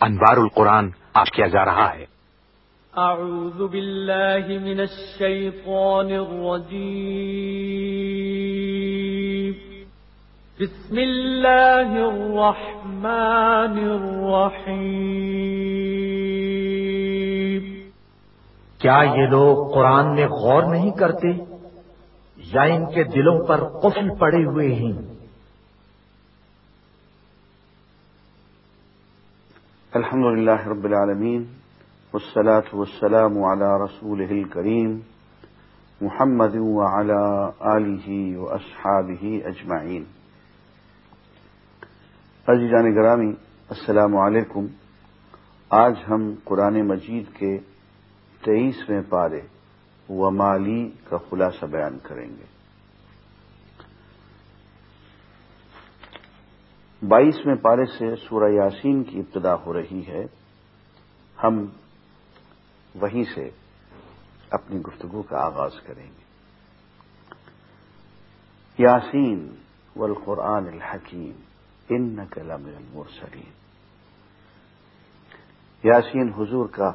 انوار القرآن آج کیا جا رہا ہے۔ اعوذ باللہ من الشیطان الرجیم بسم اللہ الرحمن الرحیم کیا یہ لوگ قرآن میں غور نہیں کرتے؟ یا ان کے دلوں پر قفل پڑے ہوئے ہیں؟ الحمد لله رب العالمين والصلاة والسلام على رسوله الكريم محمد وعلى آله وأصحابه أجمعين. عزیزان گرامی، السلام علیکم. آج ہم قرآن مجید کے تیئیسویں پارے و مالی کا خلاصہ بیان کریں گے۔ بائیسویں پارے سے سورہ یاسین کی ابتدا ہو رہی ہے۔ ہم وہیں سے اپنی گفتگو کا آغاز کریں گے۔ یاسین والقرآن الحکیم ان نقل المرسلین۔ یاسین حضور کا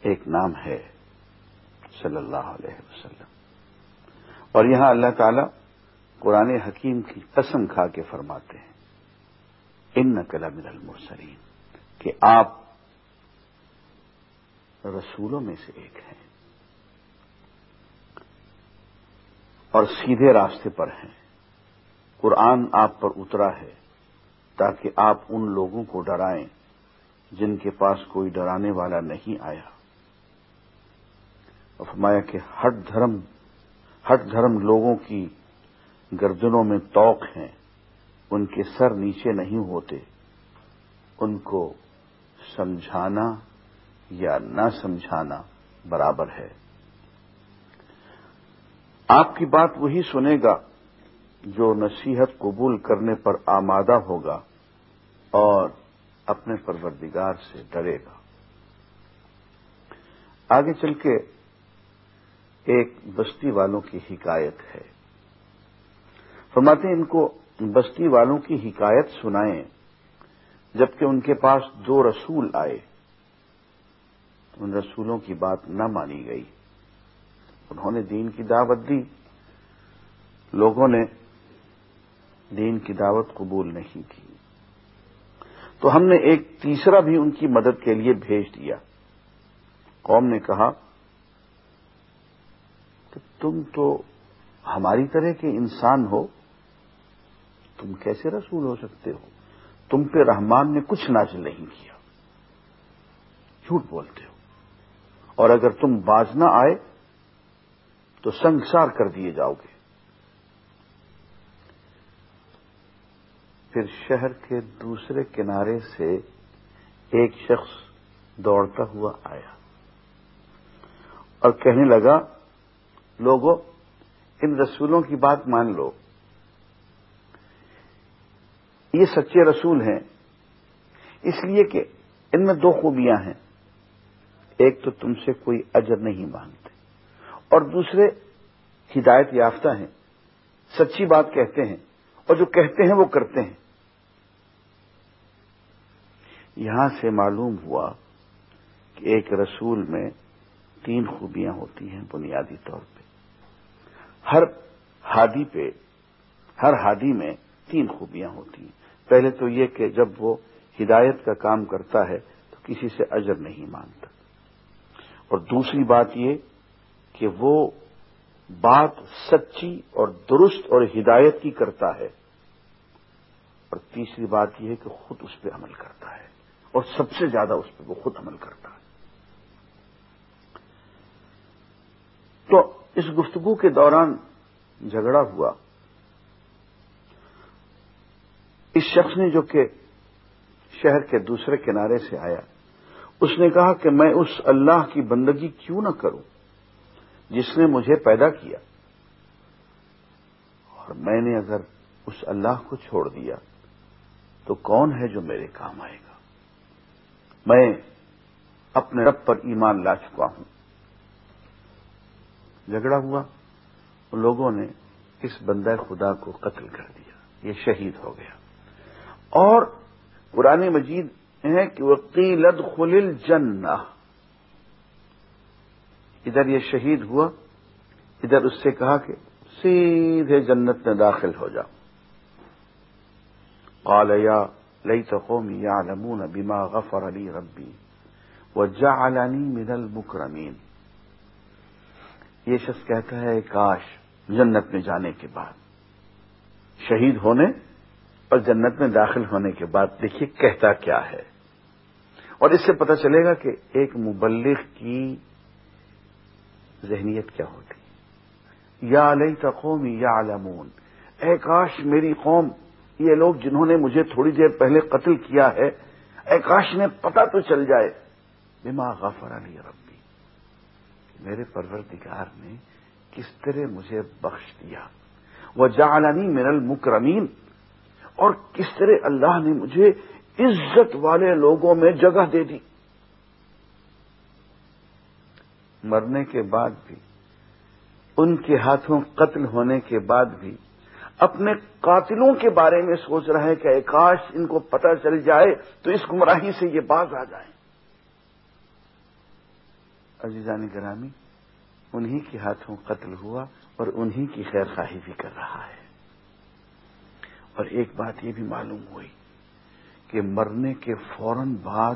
ایک نام ہے، صلی اللہ علیہ وسلم۔ اور یہاں اللہ تعالی قرآن حکیم کی قسم کھا کے فرماتے ہیں ان نقل من المرسلین، کہ آپ رسولوں میں سے ایک ہیں اور سیدھے راستے پر ہیں۔ قرآن آپ پر اترا ہے تاکہ آپ ان لوگوں کو ڈرائیں جن کے پاس کوئی ڈرانے والا نہیں آیا۔ اور فرمایا کہ ہٹ دھرم ہٹ دھرم لوگوں کی گردنوں میں توق ہیں، ان کے سر نیچے نہیں ہوتے۔ ان کو سمجھانا یا نہ سمجھانا برابر ہے۔ آپ کی بات وہی سنے گا جو نصیحت قبول کرنے پر آمادہ ہوگا اور اپنے پروردگار سے ڈرے گا۔ آگے چل کے ایک بستی والوں کی حکایت ہے۔ فرماتے ہیں، ان کو بستی والوں کی حکایت سنائیں، جبکہ ان کے پاس دو رسول آئے۔ ان رسولوں کی بات نہ مانی گئی۔ انہوں نے دین کی دعوت دی۔ لوگوں نے دین کی دعوت قبول نہیں کی۔ تو ہم نے ایک تیسرا بھی ان کی مدد کے لیے بھیج دیا۔ قوم نے کہا کہ تم تو ہماری طرح کے انسان ہو۔ تم کیسے رسول ہو سکتے ہو؟ تم پہ رحمان نے کچھ نازل نہیں کیا۔ جھوٹ بولتے ہو۔ اور اگر تم باز نہ آئے، تو سنگسار کر دیے جاؤ گے۔ پھر شہر کے دوسرے کنارے سے ایک شخص دوڑتا ہوا آیا اور کہنے لگا لوگوں ان رسولوں کی بات مان لو۔ یہ سچے رسول ہیں۔ اس لیے کہ ان میں دو خوبیاں ہیں۔ ایک تو تم سے کوئی اجر نہیں مانگتے۔ اور دوسرے ہدایت یافتہ ہیں۔ سچی بات کہتے ہیں۔ اور جو کہتے ہیں وہ کرتے ہیں۔ یہاں سے معلوم ہوا کہ ایک رسول میں تین خوبیاں ہوتی ہیں بنیادی طور پہ۔ ہر ہادی پہ، ہر ہادی میں تین خوبیاں ہوتی ہیں۔ پہلے تو یہ کہ جب وہ ہدایت کا کام کرتا ہے تو کسی سے اجر نہیں مانگتا۔ اور دوسری بات یہ کہ وہ بات سچی اور درست اور ہدایت کی کرتا ہے۔ اور تیسری بات یہ ہے کہ خود اس پہ عمل کرتا ہے۔ اور سب سے زیادہ اس پہ وہ خود عمل کرتا ہے۔ تو اس گفتگو کے دوران جھگڑا ہوا۔ اس شخص نے جو کہ شہر کے دوسرے کنارے سے آیا، اس نے کہا کہ میں اس اللہ کی بندگی کیوں نہ کروں؟ جس نے مجھے پیدا کیا۔ اور میں نے اگر اس اللہ کو چھوڑ دیا، تو کون ہے جو میرے کام آئے گا؟ میں اپنے رب پر ایمان لا چکا ہوں۔ جھگڑا ہوا، لوگوں نے اس بندہ خدا کو قتل کر دیا۔ یہ شہید ہو گیا۔ اور قرآن مجید ہیں کہ وکیلت خلل جن ادھر یہ شہید ہوا، ادھر اس سے کہا کہ سیدھے جنت میں داخل ہو جاؤ۔ قال یا لئی قومی یا لمون بیما غفر علی ربی و جعلنی من المکرمین۔ یہ شخص کہتا ہے، کاش جنت میں جانے کے بعد شہید ہونے اور جنت میں داخل ہونے کے بعد دیکھیے کہتا کیا ہے۔ اور اس سے پتہ چلے گا کہ ایک مبلغ کی ذہنیت کیا ہوتی۔ یا لئی تقومی یا علمون اے کاش میری قوم، یہ لوگ جنہوں نے مجھے تھوڑی دیر پہلے قتل کیا ہے، اے کاش نے پتہ تو چل جائے۔ بما غفر علی ربی۔ میرے پروردگار نے کس طرح مجھے بخش دیا۔ وہ جعلنی من المکرمین۔ اور کس طرح اللہ نے مجھے عزت والے لوگوں میں جگہ دے دی۔ مرنے کے بعد بھی، ان کے ہاتھوں قتل ہونے کے بعد بھی، اپنے قاتلوں کے بارے میں سوچ رہا ہے کہ کاش ان کو پتہ چل جائے تو اس گمراہی سے یہ باز آ جائیں عزیزانی گرامی، انہی کے ہاتھوں قتل ہوا اور انہی کی خیر خواہی بھی کر رہا ہے۔ اور ایک بات یہ بھی معلوم ہوئی کہ مرنے کے فوراً بعد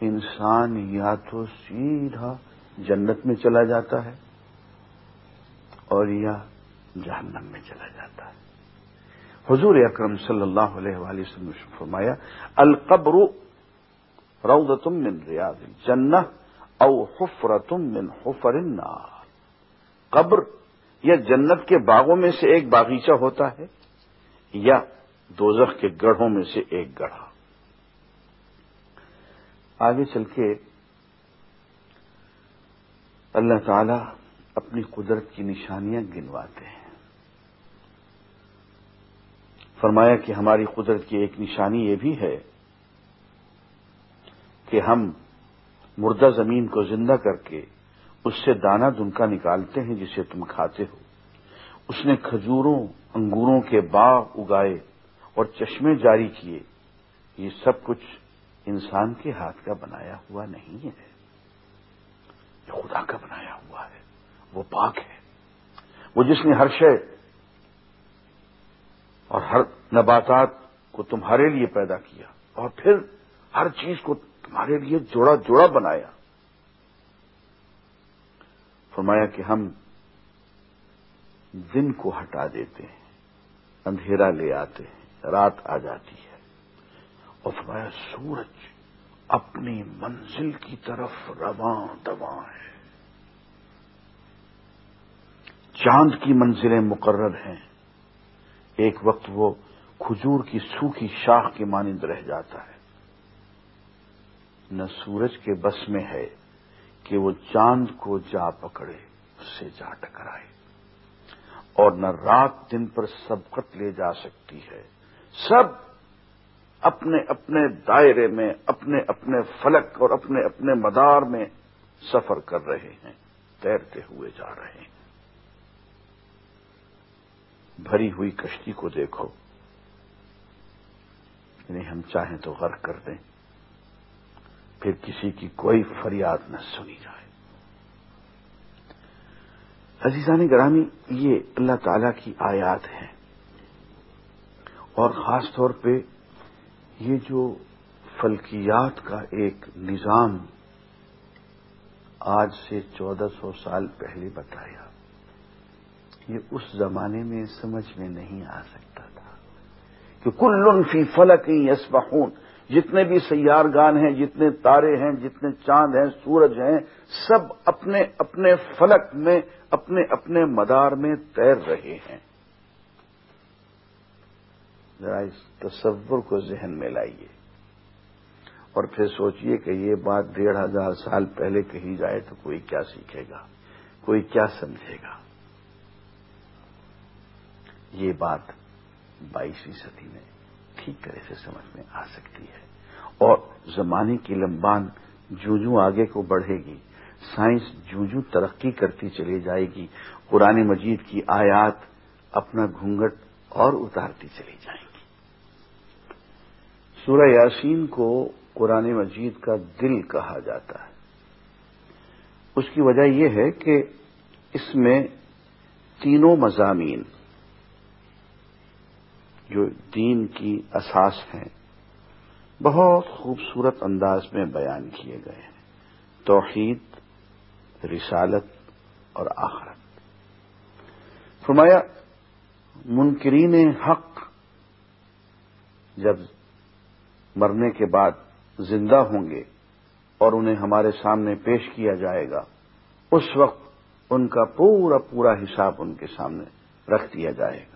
انسان یا تو سیدھا جنت میں چلا جاتا ہے اور یا جہنم میں چلا جاتا ہے۔ حضور اکرم صلی اللہ علیہ وآلہ وسلم نے فرمایا، القبر روضتم من ریاض الجنہ او حفرتم من حفر النار۔ قبر یا جنت کے باغوں میں سے ایک باغیچہ ہوتا ہے۔ یا دوزخ کے گڑھوں میں سے ایک گڑھا۔ آگے چل کے اللہ تعالی اپنی قدرت کی نشانیاں گنواتے ہیں۔ فرمایا کہ ہماری قدرت کی ایک نشانی یہ بھی ہے کہ ہم مردہ زمین کو زندہ کر کے اس سے دانا دنکا نکالتے ہیں جسے تم کھاتے ہو۔ اس نے کھجوروں انگوروں کے باغ اگائے اور چشمے جاری کیے، یہ سب کچھ انسان کے ہاتھ کا بنایا ہوا نہیں ہے۔ یہ خدا کا بنایا ہوا ہے۔ وہ پاک ہے۔ وہ جس نے ہر شے اور ہر نباتات کو تمہارے لیے پیدا کیا اور پھر ہر چیز کو تمہارے لیے جوڑا جوڑا بنایا۔ فرمایا کہ ہم دن کو ہٹا دیتے ہیں۔ اندھیرا لے آتے ہیں، رات آ جاتی ہے۔ اور فرمایا، سورج اپنی منزل کی طرف رواں دواں ہے۔ چاند کی منزلیں مقرر ہیں۔ ایک وقت وہ کھجور کی سوکھی شاخ کے مانند رہ جاتا ہے۔ نہ سورج کے بس میں ہے کہ وہ چاند کو جا پکڑے، اس سے جا ٹکرائے۔ اور نہ رات دن پر سبقت لے جا سکتی ہے۔ سب اپنے اپنے دائرے میں، اپنے اپنے فلک اور اپنے اپنے مدار میں سفر کر رہے ہیں، تیرتے ہوئے جا رہے ہیں۔ بھری ہوئی کشتی کو دیکھو۔ انہیں ہم چاہیں تو غرق کر دیں۔ پھر کسی کی کوئی فریاد نہ سنی جائے۔ عزیزان گرامی، یہ اللہ تعالی کی آیات ہیں۔ اور خاص طور پہ یہ جو فلکیات کا ایک نظام آج سے چودہ سو سال پہلے بتایا، یہ اس زمانے میں سمجھ میں نہیں آ سکتا تھا کہ کل فی فلک یسبحون۔ جتنے بھی سیار گان ہیں، جتنے تارے ہیں، جتنے چاند ہیں، سورج ہیں، سب اپنے اپنے فلک میں، اپنے اپنے مدار میں تیر رہے ہیں۔ ذرا اس تصور کو ذہن میں لائیے۔ اور پھر سوچئے کہ یہ بات ڈیڑھ ہزار سال پہلے کہی جائے تو کوئی کیا سیکھے گا؟ کوئی کیا سمجھے گا؟ یہ بات بائیسویں صدی میں ٹھیک طرح سے سمجھ میں آ سکتی ہے۔ اور زمانے کی لمبان جو جو آگے کو بڑھے گی۔ سائنس جو جو ترقی کرتی چلی جائے گی۔ قرآن مجید کی آیات اپنا گھونگٹ اور اتارتی چلی جائیں گی۔ سورہ یاسین کو قرآن مجید کا دل کہا جاتا ہے۔ اس کی وجہ یہ ہے کہ اس میں تینوں مضامین جو دین کی اساس ہیں، بہت خوبصورت انداز میں بیان کیے گئے ہیں۔ توحید، رسالت اور آخرت۔ فرمایا، منکرین حق جب مرنے کے بعد زندہ ہوں گے اور انہیں ہمارے سامنے پیش کیا جائے گا، اس وقت ان کا پورا پورا حساب ان کے سامنے رکھ دیا جائے گا۔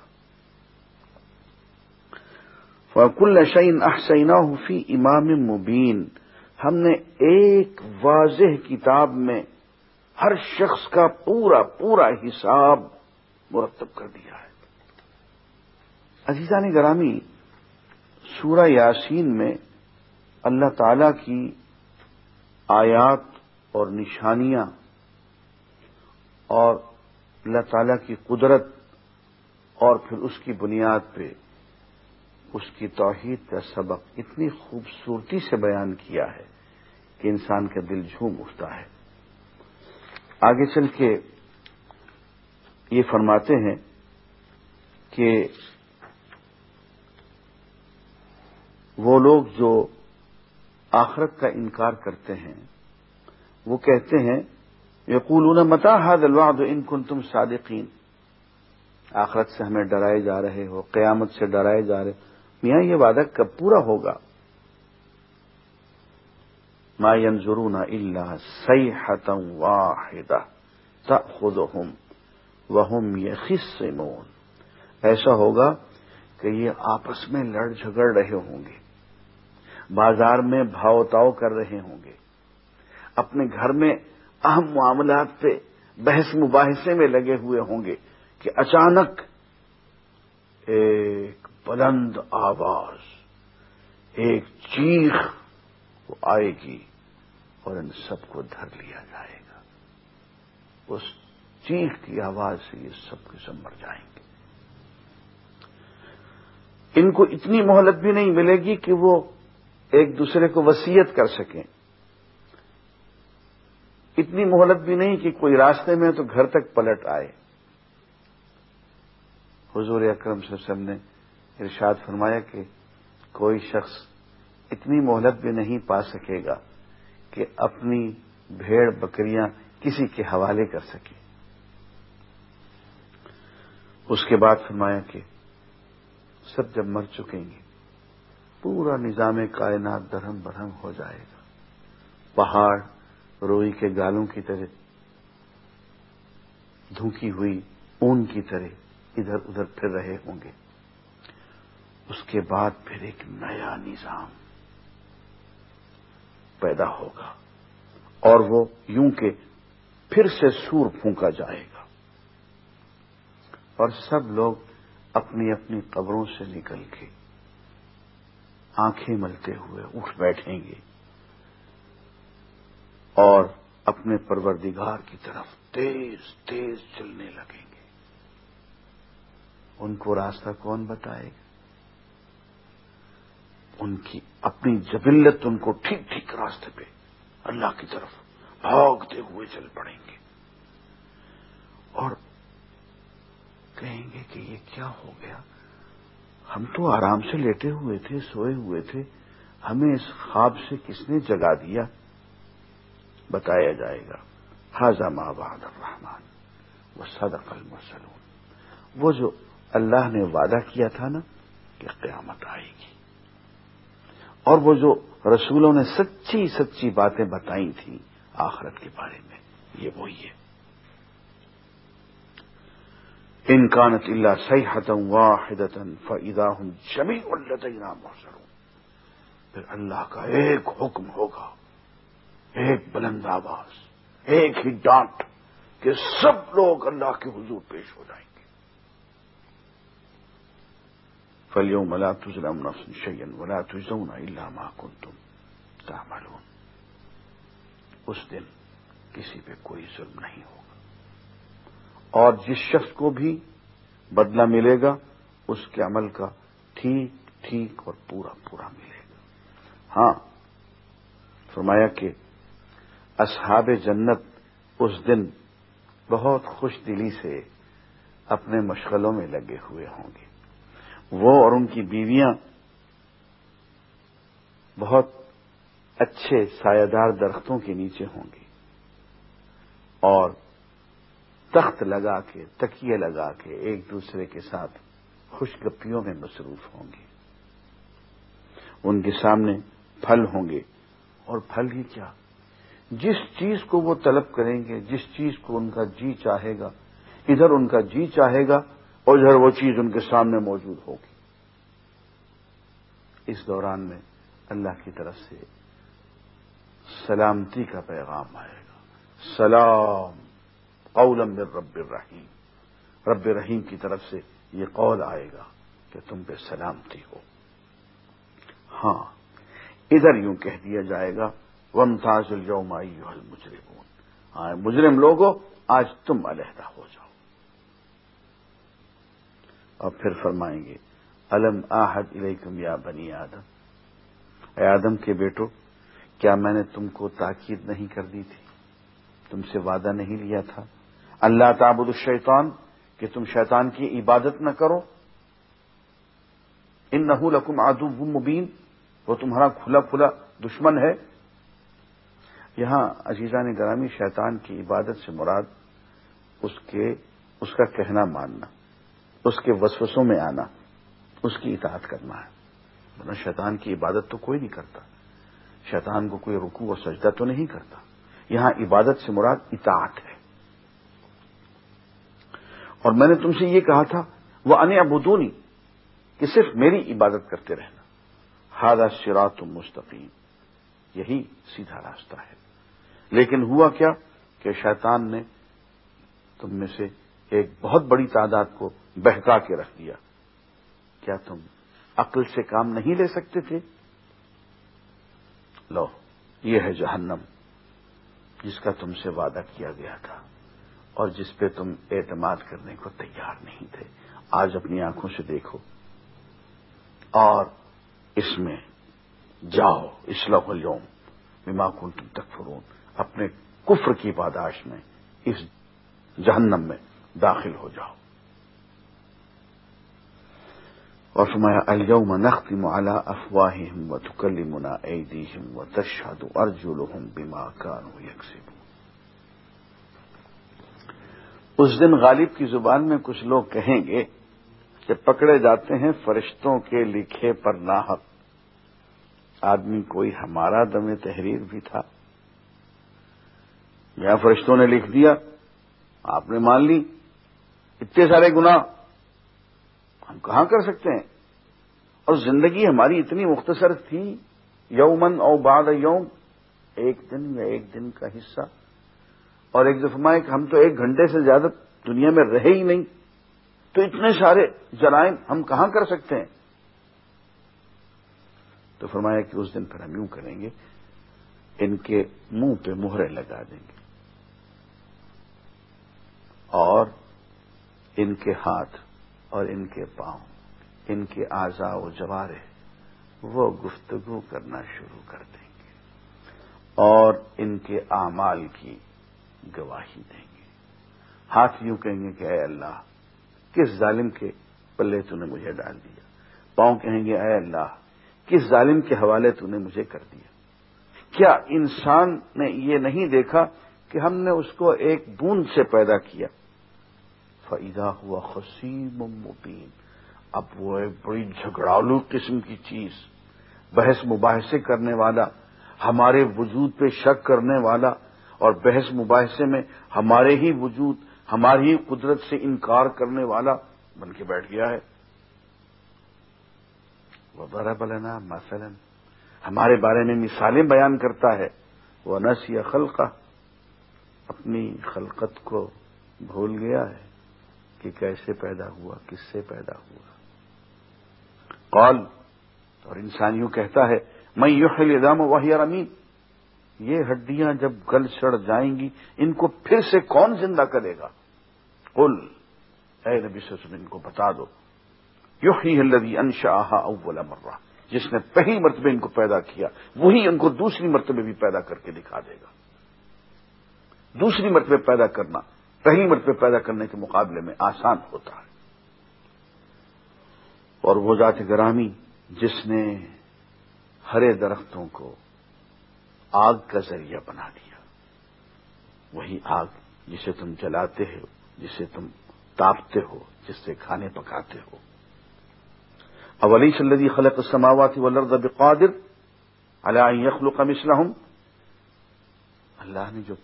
فکل شعین احسینہ حفی امام مبین ہم نے ایک واضح کتاب میں ہر شخص کا پورا پورا حساب مرتب کر دیا ہے۔ عزیزان گرامی، سورہ یاسین میں اللہ تعالی کی آیات اور نشانیاں اور اللہ تعالی کی قدرت اور پھر اس کی بنیاد پہ اس کی توحید کا سبق اتنی خوبصورتی سے بیان کیا ہے کہ انسان کا دل جھوم اٹھتا ہے۔ آگے چل کے یہ فرماتے ہیں کہ وہ لوگ جو آخرت کا انکار کرتے ہیں، وہ کہتے ہیں، یقولون متا حد الوعد ان کن تم صادقین؟ آخرت سے ہمیں ڈرائے جا رہے ہو، قیامت سے ڈرائے جا رہے میاں یہ وعدہ کب پورا ہوگا؟ ما ينظرون الا صيحه واحده تاخذهم وهم يخصمون۔ ایسا ہوگا کہ یہ آپس میں لڑ جھگڑ رہے ہوں گے۔ بازار میں بھاؤ تاؤ کر رہے ہوں گے۔ اپنے گھر میں اہم معاملات پہ بحث مباحثے میں لگے ہوئے ہوں گے کہ اچانک ایک بلند آواز، ایک چیخ وہ آئے گی اور ان سب کو دھر لیا جائے گا۔ اس چیخ کی آواز سے یہ سب کے سب مر جائیں گے۔ ان کو اتنی مہلت بھی نہیں ملے گی کہ وہ ایک دوسرے کو وسیعت کر سکیں۔ اتنی مہلت بھی نہیں کہ کوئی راستے میں تو گھر تک پلٹ آئے۔ حضور اکرم صلی اللہ علیہ وسلم نے ارشاد فرمایا کہ کوئی شخص اتنی مہلت بھی نہیں پا سکے گا کہ اپنی بھیڑ بکریاں کسی کے حوالے کر سکے۔ اس کے بعد فرمایا کہ سب جب مر چکیں گے، پورا نظام کائنات درہم برہم ہو جائے گا۔ پہاڑ روئی کے گالوں کی طرح دھوکی ہوئی اون کی طرح ادھر ادھر پھر رہے ہوں گے۔ اس کے بعد پھر ایک نیا نظام پیدا ہوگا اور وہ یوں کہ پھر سے سور پھونکا جائے گا۔ اور سب لوگ اپنی اپنی قبروں سے نکل کے آنکھیں ملتے ہوئے اٹھ بیٹھیں گے اور اپنے پروردگار کی طرف تیز تیز چلنے لگیں گے۔ ان کو راستہ کون بتائے گا؟ ان کی اپنی جبلت ان کو ٹھیک ٹھیک راستے پہ اللہ کی طرف بھاگتے ہوئے چل پڑیں گے۔ اور کہیں گے کہ یہ کیا ہو گیا؟ ہم تو آرام سے لیٹے ہوئے تھے، سوئے ہوئے تھے۔ ہمیں اس خواب سے کس نے جگا دیا؟ بتایا جائے گا۔ حاضم آباد الرحمان وہ صدق المرسلون۔ وہ جو اللہ نے وعدہ کیا تھا نا، کہ قیامت آئے گی۔ اور وہ جو رسولوں نے سچی سچی باتیں بتائی تھیں آخرت کے بارے میں، یہ وہی ہے۔ انکانت اللہ صحت واحد فعدا ہوں جمی الدینہ محسر پھر اللہ کا ایک حکم ہوگا، ایک بلند آواز، ایک ہی ڈانٹ کہ سب لوگ اللہ کے حضور پیش ہو جائیں۔ گے فلیوں ملا نفس شیئن ولا تجزون الا ما کنتم تعملون۔ اس دن کسی پہ کوئی ظلم نہیں ہوگا۔ اور جس شخص کو بھی بدلہ ملے گا، اس کے عمل کا ٹھیک ٹھیک اور پورا پورا ملے گا۔ ہاں فرمایا کہ اصحاب جنت اس دن بہت خوش دلی سے اپنے مشغلوں میں لگے ہوئے ہوں گے۔ وہ اور ان کی بیویاں بہت اچھے سایہ دار درختوں کے نیچے ہوں گی اور تخت لگا کے، تکیے لگا کے ایک دوسرے کے ساتھ خوشگپیوں میں مصروف ہوں گے ان کے سامنے پھل ہوں گے۔ اور پھل ہی کیا؟ جس چیز کو وہ طلب کریں گے، جس چیز کو ان کا جی چاہے گا، ادھر ان کا جی چاہے گا ادھر وہ چیز ان کے سامنے موجود ہوگی۔ اس دوران میں اللہ کی طرف سے سلامتی کا پیغام آئے گا۔ سلام قولم من رب الرحیم۔ رب رحیم کی طرف سے یہ قول آئے گا کہ تم پہ سلامتی ہو۔ ہاں ادھر یوں کہہ دیا جائے گا وم تاج الجومائی مجرم ہاں مجرم لوگوں آج تم علیحدہ ہو جاؤ۔ اور پھر فرمائیں گے، الم آحد الیکم یا بنی آدم؟ اے آدم کے بیٹو، کیا میں نے تم کو تاکید نہیں کر دی تھی؟ تم سے وعدہ نہیں لیا تھا؟ اللہ تعبد الشیطان، کہ تم شیطان کی عبادت نہ کرو؟ ان نحو لکم آدو مبین، وہ تمہارا کھلا کھلا دشمن ہے۔ یہاں عزیزان گرامی، شیطان کی عبادت سے مراد اس کے، اس کا کہنا ماننا۔ اس کے وسوسوں میں آنا، اس کی اطاعت کرنا ہے۔ ورنہ شیطان کی عبادت تو کوئی نہیں کرتا۔ شیطان کو کوئی رکو اور سجدہ تو نہیں کرتا۔ یہاں عبادت سے مراد اطاعت ہے۔ اور میں نے تم سے یہ کہا تھا، وہ ان ابودونی کہ صرف میری عبادت کرتے رہنا۔ ہادہ شراط مستقیم۔ یہی سیدھا راستہ ہے۔ لیکن ہوا کیا کہ شیطان نے تم میں سے ایک بہت بڑی تعداد کو بہکا کے رکھ دیا۔ کیا تم عقل سے کام نہیں لے سکتے تھے؟ لو، یہ ہے جہنم، جس کا تم سے وعدہ کیا گیا تھا اور جس پہ تم اعتماد کرنے کو تیار نہیں تھے۔ آج اپنی آنکھوں سے دیکھو اور اس میں جاؤ اسلح اليوم، بما کنتم تکفرون، اپنے کفر کی پاداش میں، اس جہنم میں داخل ہو جاؤ۔ اور فرمایا اليوم نختم على افواههم وتكلمنا ايديهم وتشهد ارجلهم بما كانوا يكسبون. اس دن غالب کی زبان میں کچھ لوگ کہیں گے کہ پکڑے جاتے ہیں فرشتوں کے لکھے پر ناحق۔ آدمی کوئی ہمارا دم تحریر بھی تھا۔ یا فرشتوں نے لکھ دیا، آپ نے مان لی۔ اتنے سارے گناہ۔ ہم کہاں کر سکتے ہیں؟ اور زندگی ہماری اتنی مختصر تھی یومن او بعد یوم، ایک دن یا ایک دن کا حصہ۔ اور ایک دفعہ کہ ہم تو ایک گھنٹے سے زیادہ دنیا میں رہے ہی نہیں۔ تو اتنے سارے جرائم ہم کہاں کر سکتے ہیں؟ تو فرمایا کہ اس دن پھر ہم یوں کریں گے، ان کے منہ پہ مہرے لگا دیں گے۔ اور ان کے ہاتھ اور ان کے پاؤں، ان کے آزا و جوارے وہ گفتگو کرنا شروع کر دیں گے اور ان کے اعمال کی گواہی دیں گے۔ ہاتھ یوں کہیں گے کہ اے اللہ، کس ظالم کے پلے تو نے مجھے ڈال دیا؟ پاؤں کہیں گے اے اللہ، کس ظالم کے حوالے تو نے مجھے کر دیا؟ کیا انسان نے یہ نہیں دیکھا کہ ہم نے اس کو ایک بوند سے پیدا کیا؟ فائدہ ہوا خسیم مبین اب وہ ایک بڑی جھگڑالو قسم کی چیز، بحث مباحثے کرنے والا، ہمارے وجود پہ شک کرنے والا، اور بحث مباحثے میں ہمارے ہی وجود، ہماری ہی قدرت سے انکار کرنے والا بن کے بیٹھ گیا ہے۔ وہ بلنا مثلاً۔ ہمارے بارے میں مثالیں بیان کرتا ہے۔ وہ نس یا خلقہ اپنی خلقت کو بھول گیا ہے۔ کہ کیسے پیدا ہوا، کس سے پیدا ہوا۔ قال، اور انسان یوں کہتا ہے میں یو نظام وحی امین یہ ہڈیاں جب گل چڑ جائیں گی، ان کو پھر سے کون زندہ کرے گا؟ قل، اے نبی ان کو بتا دو۔ یو ہی الدی انشا اول مرہ، جس نے پہلی مرتبہ ان کو پیدا کیا، وہی ان کو دوسری مرتبہ بھی پیدا کر کے دکھا دے گا۔ دوسری مرتبہ پیدا کرنا پہلی مرتبہ پیدا کرنے کے مقابلے میں آسان ہوتا ہے۔ اور وہ ذات گرامی جس نے ہرے درختوں کو آگ کا ذریعہ بنا دیا۔ وہی آگ جسے تم جلاتے ہو، جسے تم تاپتے ہو، جس سے کھانے پکاتے ہو۔ اولی صلی خلق السماوات والارض بقادر علی ان يخلق مثلهم اللہ نے جو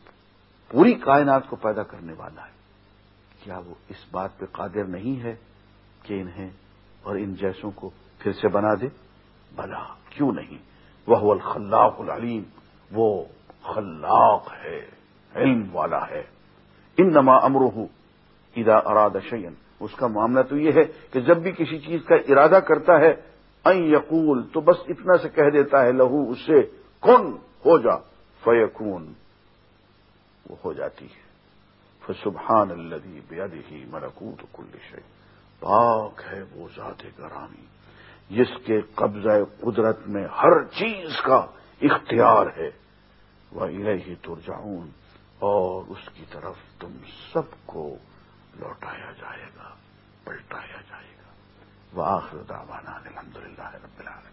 پوری کائنات کو پیدا کرنے والا ہے۔ کیا وہ اس بات پہ قادر نہیں ہے کہ انہیں اور ان جیسوں کو پھر سے بنا دے؟ بلا، کیوں نہیں؟ وہ الخلاق العلیم، وہ خلاق ہے، علم والا ہے۔ ان نما امرو ادا اراد شعین اس کا معاملہ تو یہ ہے کہ جب بھی کسی چیز کا ارادہ کرتا ہے این یقول تو بس اتنا سے کہہ دیتا ہے، لہو، اس سے کن، ہو جا فیقون وہ ہو جاتی ہے۔ فسبحان الذي بيده ملكوت كل شيء پاک ہے وہ ذات گرامی، جس کے قبضہ قدرت میں ہر چیز کا اختیار ہے۔ وہ الہی ترجعون۔ اور اس کی طرف تم سب کو لوٹایا جائے گا، پلٹایا جائے گا۔ وہ آخر داوانا الحمد للہ رب العالمین۔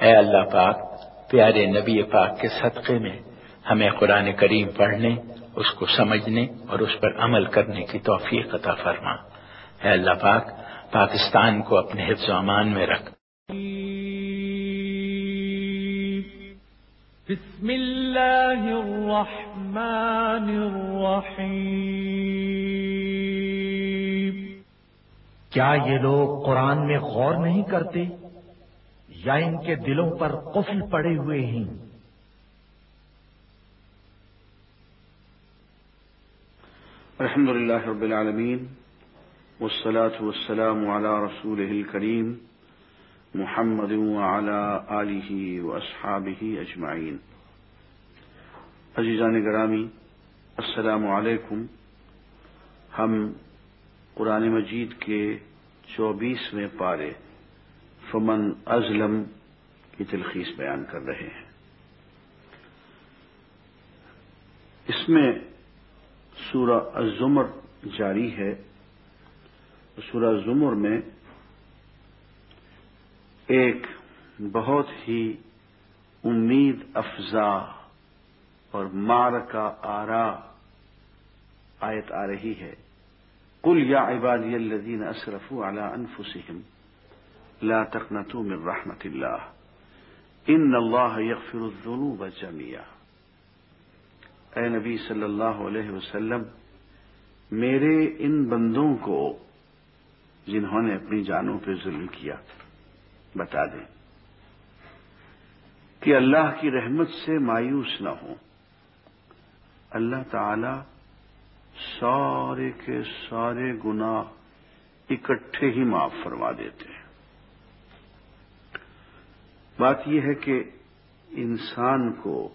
اے اللہ پاک، پیارے نبی پاک کے صدقے میں ہمیں قرآن کریم پڑھنے اس کو سمجھنے اور اس پر عمل کرنے کی توفیق عطا فرما۔ اے اللہ پاک پاکستان کو اپنے حفظ و امان میں رکھ۔ بسم الله الرحمن الرحيم کیا یہ لوگ قرآن میں غور نہیں کرتے؟ یا ان کے دلوں پر قفل پڑے ہوئے ہیں؟ الحمد لله رب العالمين والصلاة والسلام على رسوله الكريم محمد وعلى آله وأصحابه أجمعين. عزیزان گرامی، السلام علیکم. ہم قرآن مجید کے چوبیسویں پارے فمن ازلم کی تلخیص بیان کر رہے ہیں۔ اس میں سورہ الزمر جاری ہے۔ سورہ زمر میں ایک بہت ہی امید افزا اور مار کا آرا آیت آ رہی ہے۔ کل یا عبادی الذین اسرفوا علی انفسهم لا تقنطوا من رحمت اللہ۔ ان اللہ یغفر الذنوب جميعا اے نبی صلی اللہ علیہ وسلم، میرے ان بندوں کو جنہوں نے اپنی جانوں پہ ظلم کیا، بتا دیں کہ اللہ کی رحمت سے مایوس نہ ہوں۔ اللہ تعالی سارے کے سارے گناہ اکٹھے ہی معاف فرما دیتے ہیں۔ بات یہ ہے کہ انسان کو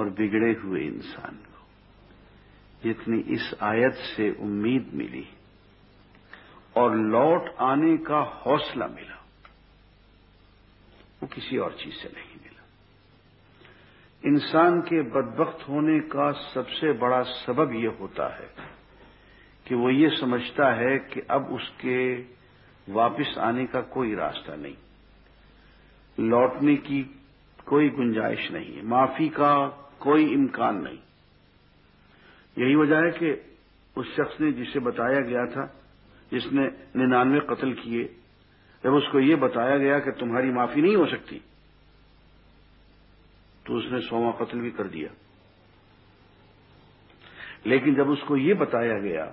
اور بگڑے ہوئے انسان کو۔ جتنی اس آیت سے امید ملی اور لوٹ آنے کا حوصلہ ملا، وہ کسی اور چیز سے نہیں ملا۔ انسان کے بدبخت ہونے کا سب سے بڑا سبب یہ ہوتا ہے کہ وہ یہ سمجھتا ہے کہ اب اس کے واپس آنے کا کوئی راستہ نہیں۔ لوٹنے کی کوئی گنجائش نہیں ہے معافی کا کوئی امکان نہیں۔ یہی وجہ ہے کہ اس شخص نے جسے بتایا گیا تھا، جس نے ننانوے قتل کیے، جب اس کو یہ بتایا گیا کہ تمہاری معافی نہیں ہو سکتی، تو اس نے سواں قتل بھی کر دیا۔ لیکن جب اس کو یہ بتایا گیا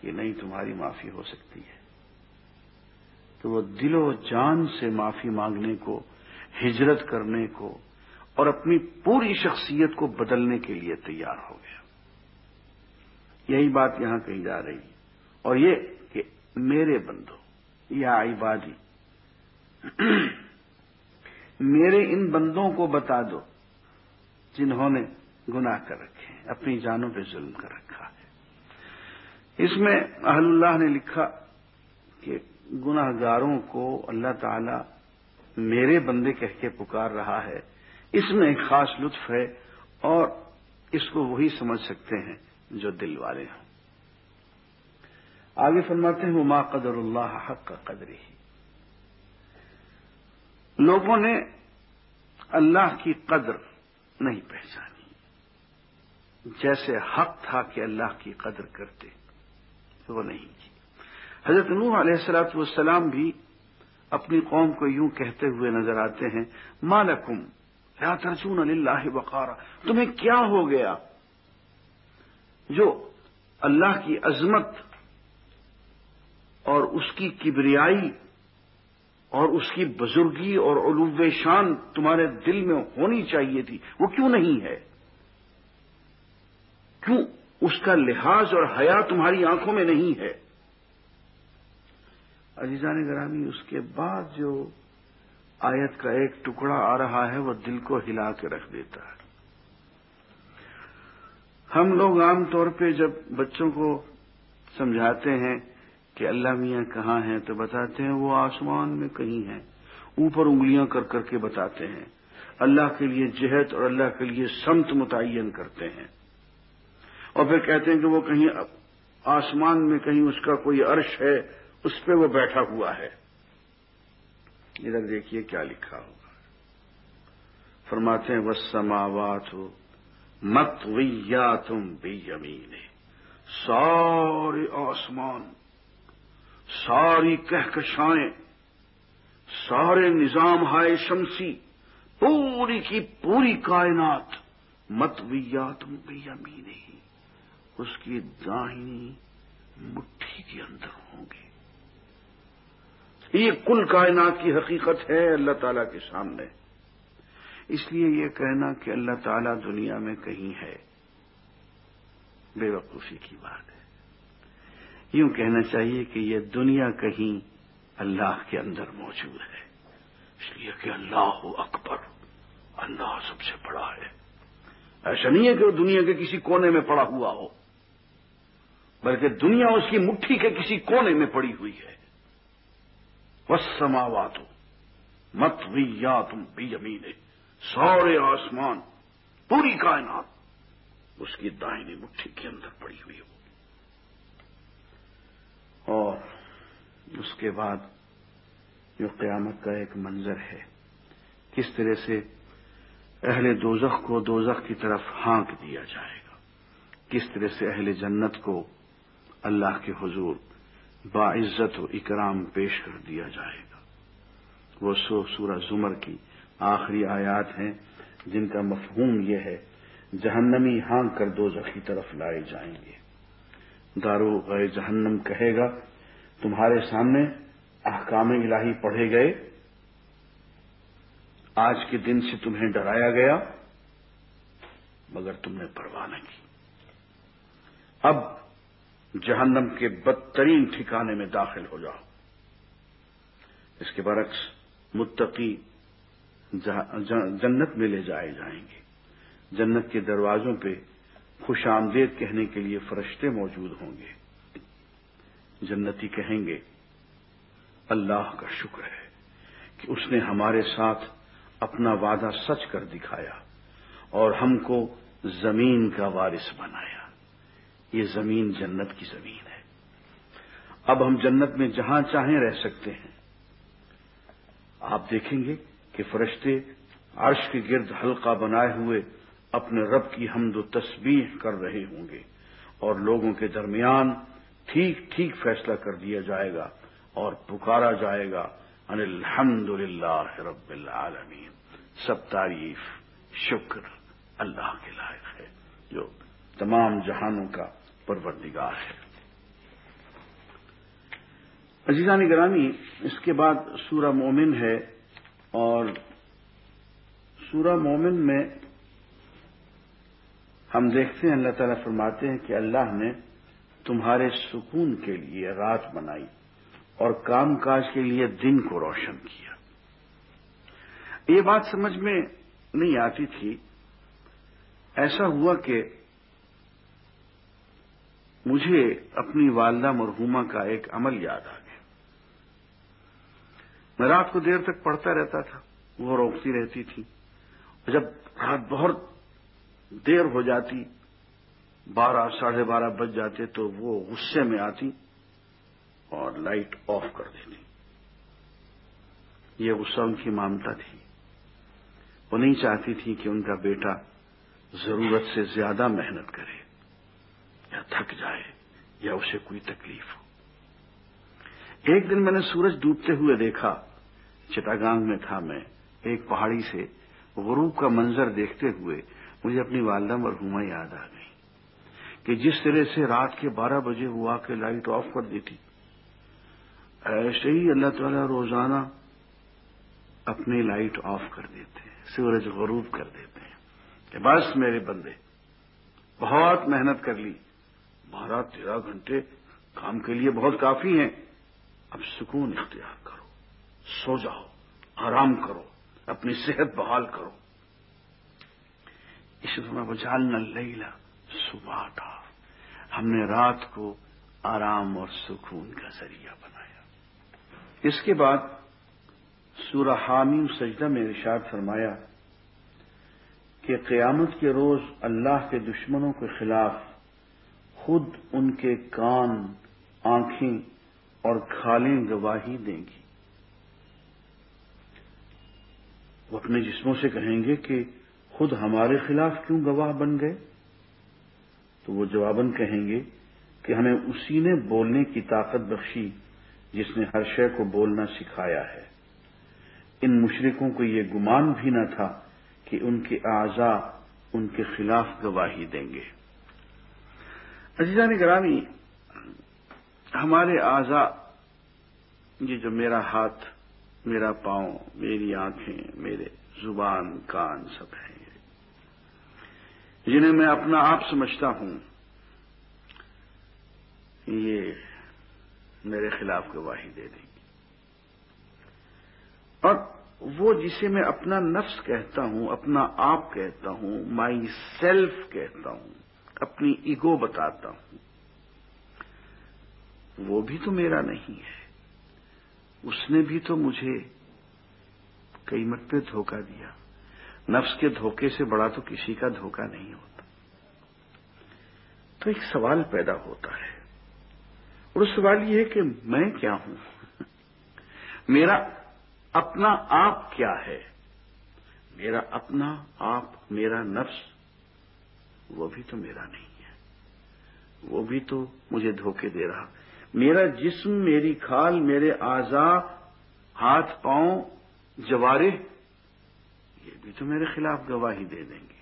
کہ نہیں، تمہاری معافی ہو سکتی ہے، تو وہ دل و جان سے معافی مانگنے کو، ہجرت کرنے کو اور اپنی پوری شخصیت کو بدلنے کے لیے تیار ہو گیا۔ یہی بات یہاں کہی جا رہی اور یہ کہ میرے بندو، یا عبادی، میرے ان بندوں کو بتا دو جنہوں نے گناہ کر رکھے ہیں، اپنی جانوں پہ ظلم کر رکھا ہے۔ اس میں اہل اللہ نے لکھا کہ گناہ گاروں کو اللہ تعالی میرے بندے کہہ کے پکار رہا ہے۔ اس میں ایک خاص لطف ہے اور اس کو وہی سمجھ سکتے ہیں جو دل والے ہیں آگے فرماتے ہیں وہ ما قدر اللہ حق کا قدر ہی لوگوں نے اللہ کی قدر نہیں پہچانی۔ جیسے حق تھا کہ اللہ کی قدر کرتے وہ نہیں کی۔ حضرت نوح علیہ السلاۃ والسلام بھی اپنی قوم کو یوں کہتے ہوئے نظر آتے ہیں مالکم لا ترجون اللہ بقارا تمہیں کیا ہو گیا؟ جو اللہ کی عظمت اور اس کی کبریائی اور اس کی بزرگی اور علو شان تمہارے دل میں ہونی چاہیے تھی، وہ کیوں نہیں ہے؟ کیوں اس کا لحاظ اور حیا تمہاری آنکھوں میں نہیں ہے؟ عزیزان گرامی، اس کے بعد جو آیت کا ایک ٹکڑا آ رہا ہے، وہ دل کو ہلا کے رکھ دیتا ہے۔ ہم لوگ عام طور پہ جب بچوں کو سمجھاتے ہیں کہ اللہ میاں کہاں ہیں، تو بتاتے ہیں وہ آسمان میں کہیں ہیں۔ اوپر انگلیاں کر کر کے بتاتے ہیں۔ اللہ کے لیے جہت اور اللہ کے لیے سمت متعین کرتے ہیں۔ اور پھر کہتے ہیں کہ وہ کہیں آسمان میں کہیں اس کا کوئی عرش ہے، اس پہ وہ بیٹھا ہوا ہے۔ ادھر دیکھیے کیا لکھا ہوگا۔ فرماتے ہیں وہ سماوات ہو مت ویا تم بھی یمین سارے آسمان، ساری کہکشائیں سارے نظام ہائے شمسی، پوری کی پوری کائنات مت ویا تم بھی یمین اس کی داہنی مٹھی کے اندر ہوں گے یہ کل کائنات کی حقیقت ہے اللہ تعالی کے سامنے۔ اس لیے یہ کہنا کہ اللہ تعالی دنیا میں کہیں ہے، بے وقوفی کی بات ہے۔ یوں کہنا چاہیے کہ یہ دنیا کہیں اللہ کے اندر موجود ہے۔ اس لیے کہ اللہ اکبر، اللہ سب سے بڑا ہے۔ ایسا نہیں ہے کہ وہ دنیا کے کسی کونے میں پڑا ہوا ہو، بلکہ دنیا اس کی مٹھی کے کسی کونے میں پڑی ہوئی ہے۔ سماوات مت بھی یا تم بھی امین سورے آسمان، پوری کائنات اس کی دائنی مٹھی کے اندر پڑی ہوئی ہو۔ اور اس کے بعد جو قیامت کا ایک منظر ہے، کس طرح سے اہل دوزخ کو دوزخ کی طرف ہانک دیا جائے گا، کس طرح سے اہل جنت کو اللہ کے حضور باعزت و اکرام پیش کر دیا جائے گا۔ وہ سو سورہ زمر کی آخری آیات ہیں جن کا مفہوم یہ ہے، جہنمی ہانگ کر دو کی طرف لائے جائیں گے۔ دارو غیر جہنم کہے گا، تمہارے سامنے احکام الہی پڑھے گئے۔ آج کے دن سے تمہیں ڈرایا گیا، مگر تم نے پرواہ نہیں کی۔ اب جہنم کے بدترین ٹھکانے میں داخل ہو جاؤ۔ اس کے برعکس متقی جنت میں لے جائے جائیں گے۔ جنت کے دروازوں پہ خوش آمدید کہنے کے لیے فرشتے موجود ہوں گے۔ جنتی کہیں گے، اللہ کا شکر ہے کہ اس نے ہمارے ساتھ اپنا وعدہ سچ کر دکھایا اور ہم کو زمین کا وارث بنایا۔ یہ زمین جنت کی زمین ہے۔ اب ہم جنت میں جہاں چاہیں رہ سکتے ہیں۔ آپ دیکھیں گے کہ فرشتے عرش کے گرد حلقہ بنائے ہوئے اپنے رب کی حمد و تسبیح کر رہے ہوں گے اور لوگوں کے درمیان ٹھیک ٹھیک فیصلہ کر دیا جائے گا اور پکارا جائے گا۔ ان الحمد للہ رب العالمین۔ سب تعریف، شکر اللہ کے لائق ہے۔ جو تمام جہانوں کا پروردگار ہے۔ عزیزان گرامی، اس کے بعد سورہ مومن ہے اور سورہ مومن میں ہم دیکھتے ہیں، اللہ تعالیٰ فرماتے ہیں کہ اللہ نے تمہارے سکون کے لیے رات بنائی اور کام کاج کے لیے دن کو روشن کیا۔ یہ بات سمجھ میں نہیں آتی تھی۔ ایسا ہوا کہ مجھے اپنی والدہ مرحوما کا ایک عمل یاد آ گیا۔ میں رات کو دیر تک پڑھتا رہتا تھا، وہ روکتی رہتی تھی اور جب رات بہت دیر ہو جاتی، بارہ، ساڑھے بارہ بج جاتے تو وہ غصے میں آتی اور لائٹ آف کر دیتی۔ یہ غصہ ان کی مامتا تھی۔ وہ نہیں چاہتی تھی کہ ان کا بیٹا ضرورت سے زیادہ محنت کرے۔ یا تھک جائے یا اسے کوئی تکلیف ہو۔ ایک دن میں نے سورج ڈوبتے ہوئے دیکھا، چٹاگانگ میں تھا میں، ایک پہاڑی سے غروب کا منظر دیکھتے ہوئے مجھے اپنی والدہ مرحوما یاد آ گئی کہ جس طرح سے رات کے بارہ بجے ہوا کہ لائٹ آف کر دیتی۔ ایسے ہی اللہ تعالیٰ روزانہ اپنی لائٹ آف کر دیتے ہیں، سورج غروب کر دیتے ہیں کہ بس میرے بندے، بہت محنت کر لی۔ بارہ تیرہ گھنٹے کام کے لیے بہت کافی ہیں۔ اب سکون اختیار کرو۔ سو جاؤ، آرام کرو، اپنی صحت بحال کرو۔ اس میں بچالنا لیلا صبح تھا ہم نے رات کو آرام اور سکون کا ذریعہ بنایا۔ اس کے بعد سورہ حامیم سجدہ میں ارشاد فرمایا کہ قیامت کے روز اللہ کے دشمنوں کے خلاف خود ان کے کان، آنکھیں اور کھالیں گواہی دیں گی۔ وہ اپنے جسموں سے کہیں گے کہ خود ہمارے خلاف کیوں گواہ بن گئے؟ تو وہ جواباً کہیں گے کہ ہمیں اسی نے بولنے کی طاقت بخشی جس نے ہر شے کو بولنا سکھایا ہے۔ ان مشرقوں کو یہ گمان بھی نہ تھا کہ ان کے اعضا ان کے خلاف گواہی دیں گے۔ عزیزان گرامی، ہمارے اعضا یہ جو میرا ہاتھ، میرا پاؤں، میری آنکھیں، میرے زبان، کان، سب ہیں جنہیں میں اپنا آپ سمجھتا ہوں، یہ میرے خلاف گواہی دے دیں گی اور وہ جسے میں اپنا نفس کہتا ہوں، اپنا آپ کہتا ہوں، مائی سیلف کہتا ہوں اپنی ایگو بتاتا ہوں۔ وہ بھی تو میرا نہیں ہے۔ اس نے بھی تو مجھے کئی مت پہ دھوکہ دیا۔ نفس کے دھوکے سے بڑا تو کسی کا دھوکہ نہیں ہوتا۔ تو ایک سوال پیدا ہوتا ہے۔ اور سوال یہ ہے کہ میں کیا ہوں؟ میرا اپنا آپ کیا ہے؟ میرا اپنا آپ، میرا نفس وہ بھی تو میرا نہیں ہے۔ وہ بھی تو مجھے دھوکے دے رہا۔ میرا جسم، میری کھال، میرے آزا ہاتھ، پاؤں جوارے یہ بھی تو میرے خلاف گواہی دے دیں گے۔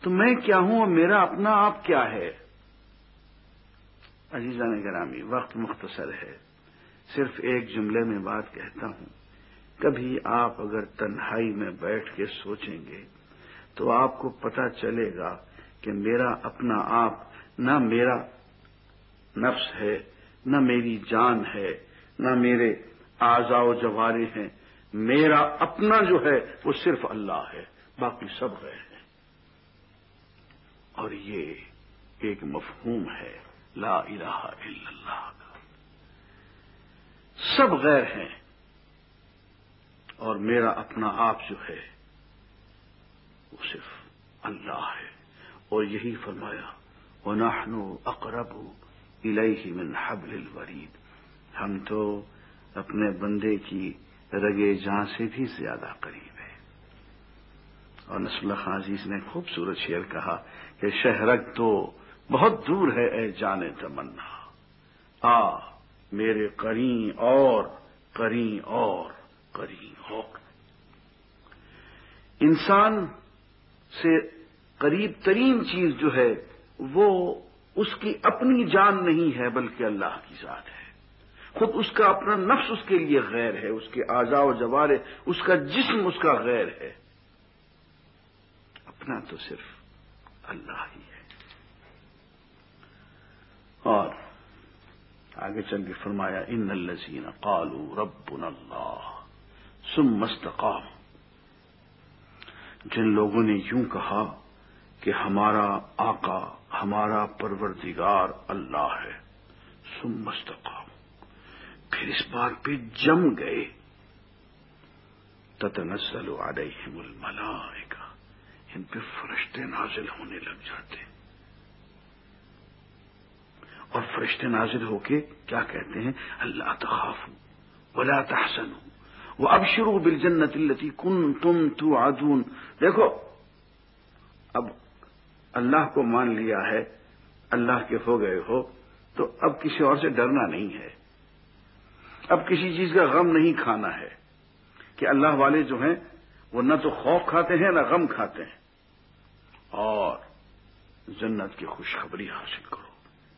تو میں کیا ہوں اور میرا اپنا آپ کیا ہے؟ عزیزہ نے گرامی، وقت مختصر ہے۔ صرف ایک جملے میں بات کہتا ہوں۔ کبھی آپ اگر تنہائی میں بیٹھ کے سوچیں گے تو آپ کو پتا چلے گا کہ میرا اپنا آپ نہ میرا نفس ہے، نہ میری جان ہے، نہ میرے آزا و جوارے ہیں۔ میرا اپنا جو ہے وہ صرف اللہ ہے، باقی سب غیر ہیں۔ اور یہ ایک مفہوم ہے، لا الہ الا اللہ۔ کا سب غیر ہیں اور میرا اپنا آپ جو ہے وہ صرف اللہ ہے۔ اور یہی فرمایا، ونحن اقرب الیہ من حبل الورید ہم تو اپنے بندے کی رگے جہاں سے بھی زیادہ قریب ہے اور نسل اللہ عزیز نے خوبصورت شعر کہا کہ شہرک تو بہت دور ہے اے جانے تمنا۔ آ، میرے کریں اور کریں اور کریں اور۔ انسان سے قریب ترین چیز جو ہے وہ اس کی اپنی جان نہیں ہے بلکہ اللہ کی ذات ہے۔ خود اس کا اپنا نفس اس کے لیے غیر ہے، اس کے آزا و جوارے اس کا جسم اس کا غیر ہے۔ اپنا تو صرف اللہ ہی ہے۔ اور آگے چل کے فرمایا، ان الزین قالو رب اللہ سم مستقام جن لوگوں نے یوں کہا کہ ہمارا آقا، ہمارا پروردگار اللہ ہے۔ سم مستقام پھر اس بات پہ جم گئے۔ تتنزل علیہم الملائکہ۔ ان پہ فرشتے نازل ہونے لگ جاتے۔ اور فرشتے نازل ہو کے کیا کہتے ہیں؟ اللہ تخاف ولا تحسن وہ اب شروع بل جنت التی کن تم تو آدون دیکھو، اب اللہ کو مان لیا ہے، اللہ کے ہو گئے ہو، تو اب کسی اور سے ڈرنا نہیں ہے۔ اب کسی چیز کا غم نہیں کھانا ہے کہ اللہ والے جو ہیں، وہ نہ تو خوف کھاتے ہیں، نہ غم کھاتے ہیں۔ اور جنت کی خوشخبری حاصل کرو،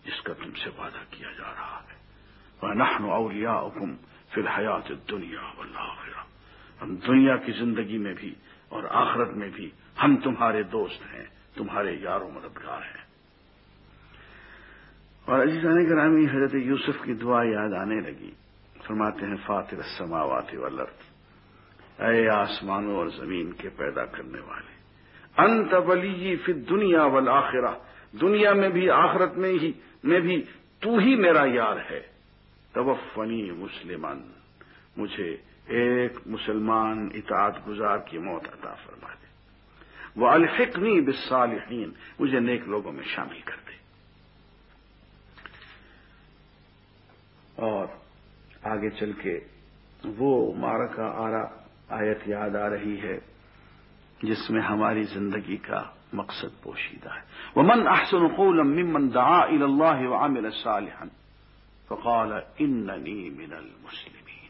جس کا تم سے وعدہ کیا جا رہا ہے۔ نحن اولیا حکم فی الحیات دنیا والآخرہ۔ ہم دنیا کی زندگی میں بھی اور آخرت میں بھی ہم تمہارے دوست ہیں، تمہارے یار و مددگار ہیں۔ اور عزیزان گرامی، حضرت یوسف کی دعا یاد آنے لگی۔ فرماتے ہیں فاتر السماوات والارض۔ اے آسمانوں اور زمین کے پیدا کرنے والے، انت ولی فی دنیا والآخرہ۔ دنیا میں بھی، آخرت میں ہی، میں بھی تو ہی میرا یار ہے۔ توفنی مسلمان۔ مجھے ایک مسلمان اطاعت گزار کی موت عطا فرما دے۔ وہ الفکنی بالصالحین مجھے نیک لوگوں میں شامل کر دے۔ اور آگے چل کے وہ مارکا آرا آیت یاد آ رہی ہے، جس میں ہماری زندگی کا مقصد پوشیدہ ہے۔ وہ من احسن قولا ممن دعا الى الله وعمل صالحا۔ فقال انني من المسلمين.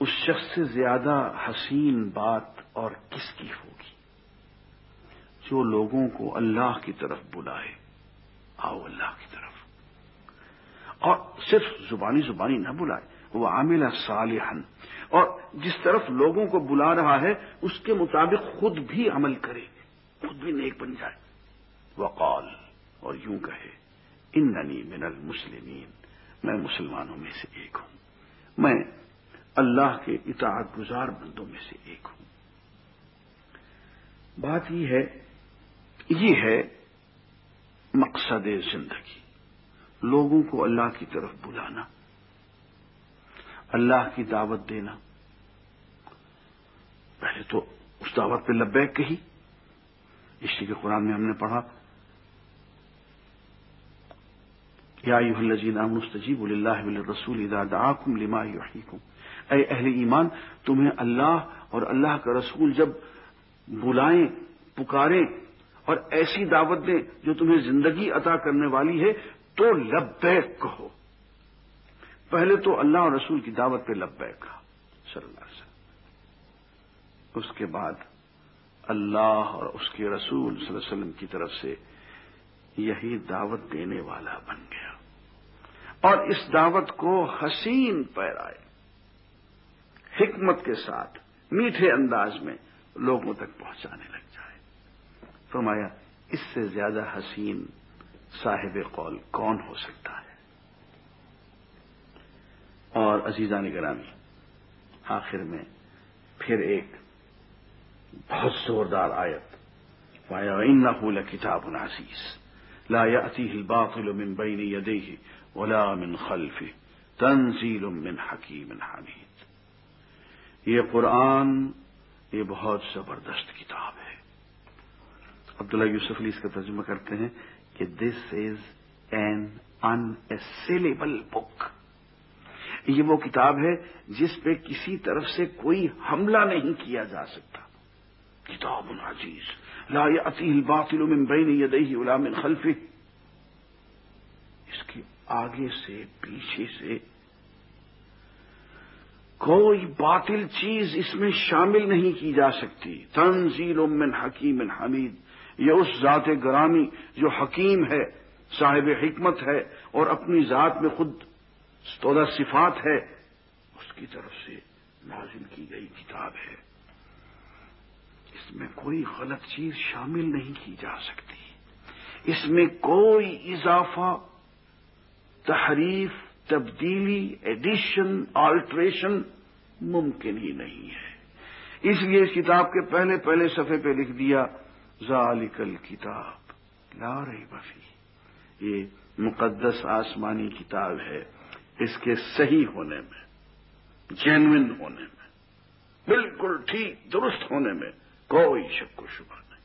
اس شخص سے زیادہ حسین بات اور کس کی ہوگی؟ جو لوگوں کو اللہ کی طرف بلائے آؤ اللہ کی طرف. اور صرف زبانی زبانی نہ بلائے، وہ عامل صالحا. اور جس طرف لوگوں کو بلا رہا ہے، اس کے مطابق خود بھی عمل کرے، خود بھی نیک بن جائے. وقال، اور یوں کہے ان من المسلمین، میں مسلمانوں میں سے ایک ہوں۔ میں اللہ کے اطاعت گزار بندوں میں سے ایک ہوں۔ بات یہ ہے یہ ہے مقصد زندگی۔ لوگوں کو اللہ کی طرف بلانا، اللہ کی دعوت دینا۔ پہلے تو اس دعوت پہ لبیک کہی، اس لیے قرآن میں ہم نے پڑھا یا الزین مستجیب اللہ رسول دعاکم لما یحییکم اے اہل ایمان، تمہیں اللہ اور اللہ کا رسول جب بلائیں، پکاریں اور ایسی دعوت دیں جو تمہیں زندگی عطا کرنے والی ہے، تو لبیک کہو۔ پہلے تو اللہ اور رسول کی دعوت پہ لبیک کہا، صلی اللہ علیہ وسلم۔ اس کے بعد اللہ اور اس کے رسول صلی اللہ علیہ وسلم کی طرف سے یہی دعوت دینے والا بن گیا۔ اور اس دعوت کو حسین پیرائے۔ حکمت کے ساتھ، میٹھے انداز میں لوگوں تک پہنچانے لگ جائے۔ فرمایا، اس سے زیادہ حسین صاحب قول کون ہو سکتا ہے؟ اور عزیزان گرامی، آخر میں پھر ایک بہت زوردار آیت پایا ان کتاب عزیز لا يأتيه الباطل من بين يديه ولا من خلفه، تنزيل من حكيم حميد۔ یہ قرآن، یہ بہت زبردست کتاب ہے۔ عبداللہ یوسف علی اس کا ترجمہ کرتے ہیں کہ دس از این انسیلیبل بک یہ وہ کتاب ہے جس پہ کسی طرف سے کوئی حملہ نہیں کیا جا سکتا۔ کتاب عزیز، لا يأتيه الباطل من بين يديه ولا من خلفه آگے سے پیچھے سے۔ کوئی باطل چیز اس میں شامل نہیں کی جا سکتی۔ تنزیل من حکیم حمید۔ یہ اس ذات گرامی جو حکیم ہے، صاحب حکمت ہے اور اپنی ذات میں خود چودہ صفات ہے۔ اس کی طرف سے نازل کی گئی کتاب ہے۔ اس میں کوئی غلط چیز شامل نہیں کی جا سکتی۔ اس میں کوئی اضافہ تحریف، تبدیلی، ایڈیشن، آلٹریشن ممکن ہی نہیں ہے۔ اس لیے اس کتاب کے پہلے پہلے صفحے پہ لکھ دیا ذالکل کتاب لا رہی بفی یہ مقدس آسمانی کتاب ہے، اس کے صحیح ہونے میں جینوئن ہونے میں، بالکل ٹھیک، درست ہونے میں کوئی شک و شبہ نہیں۔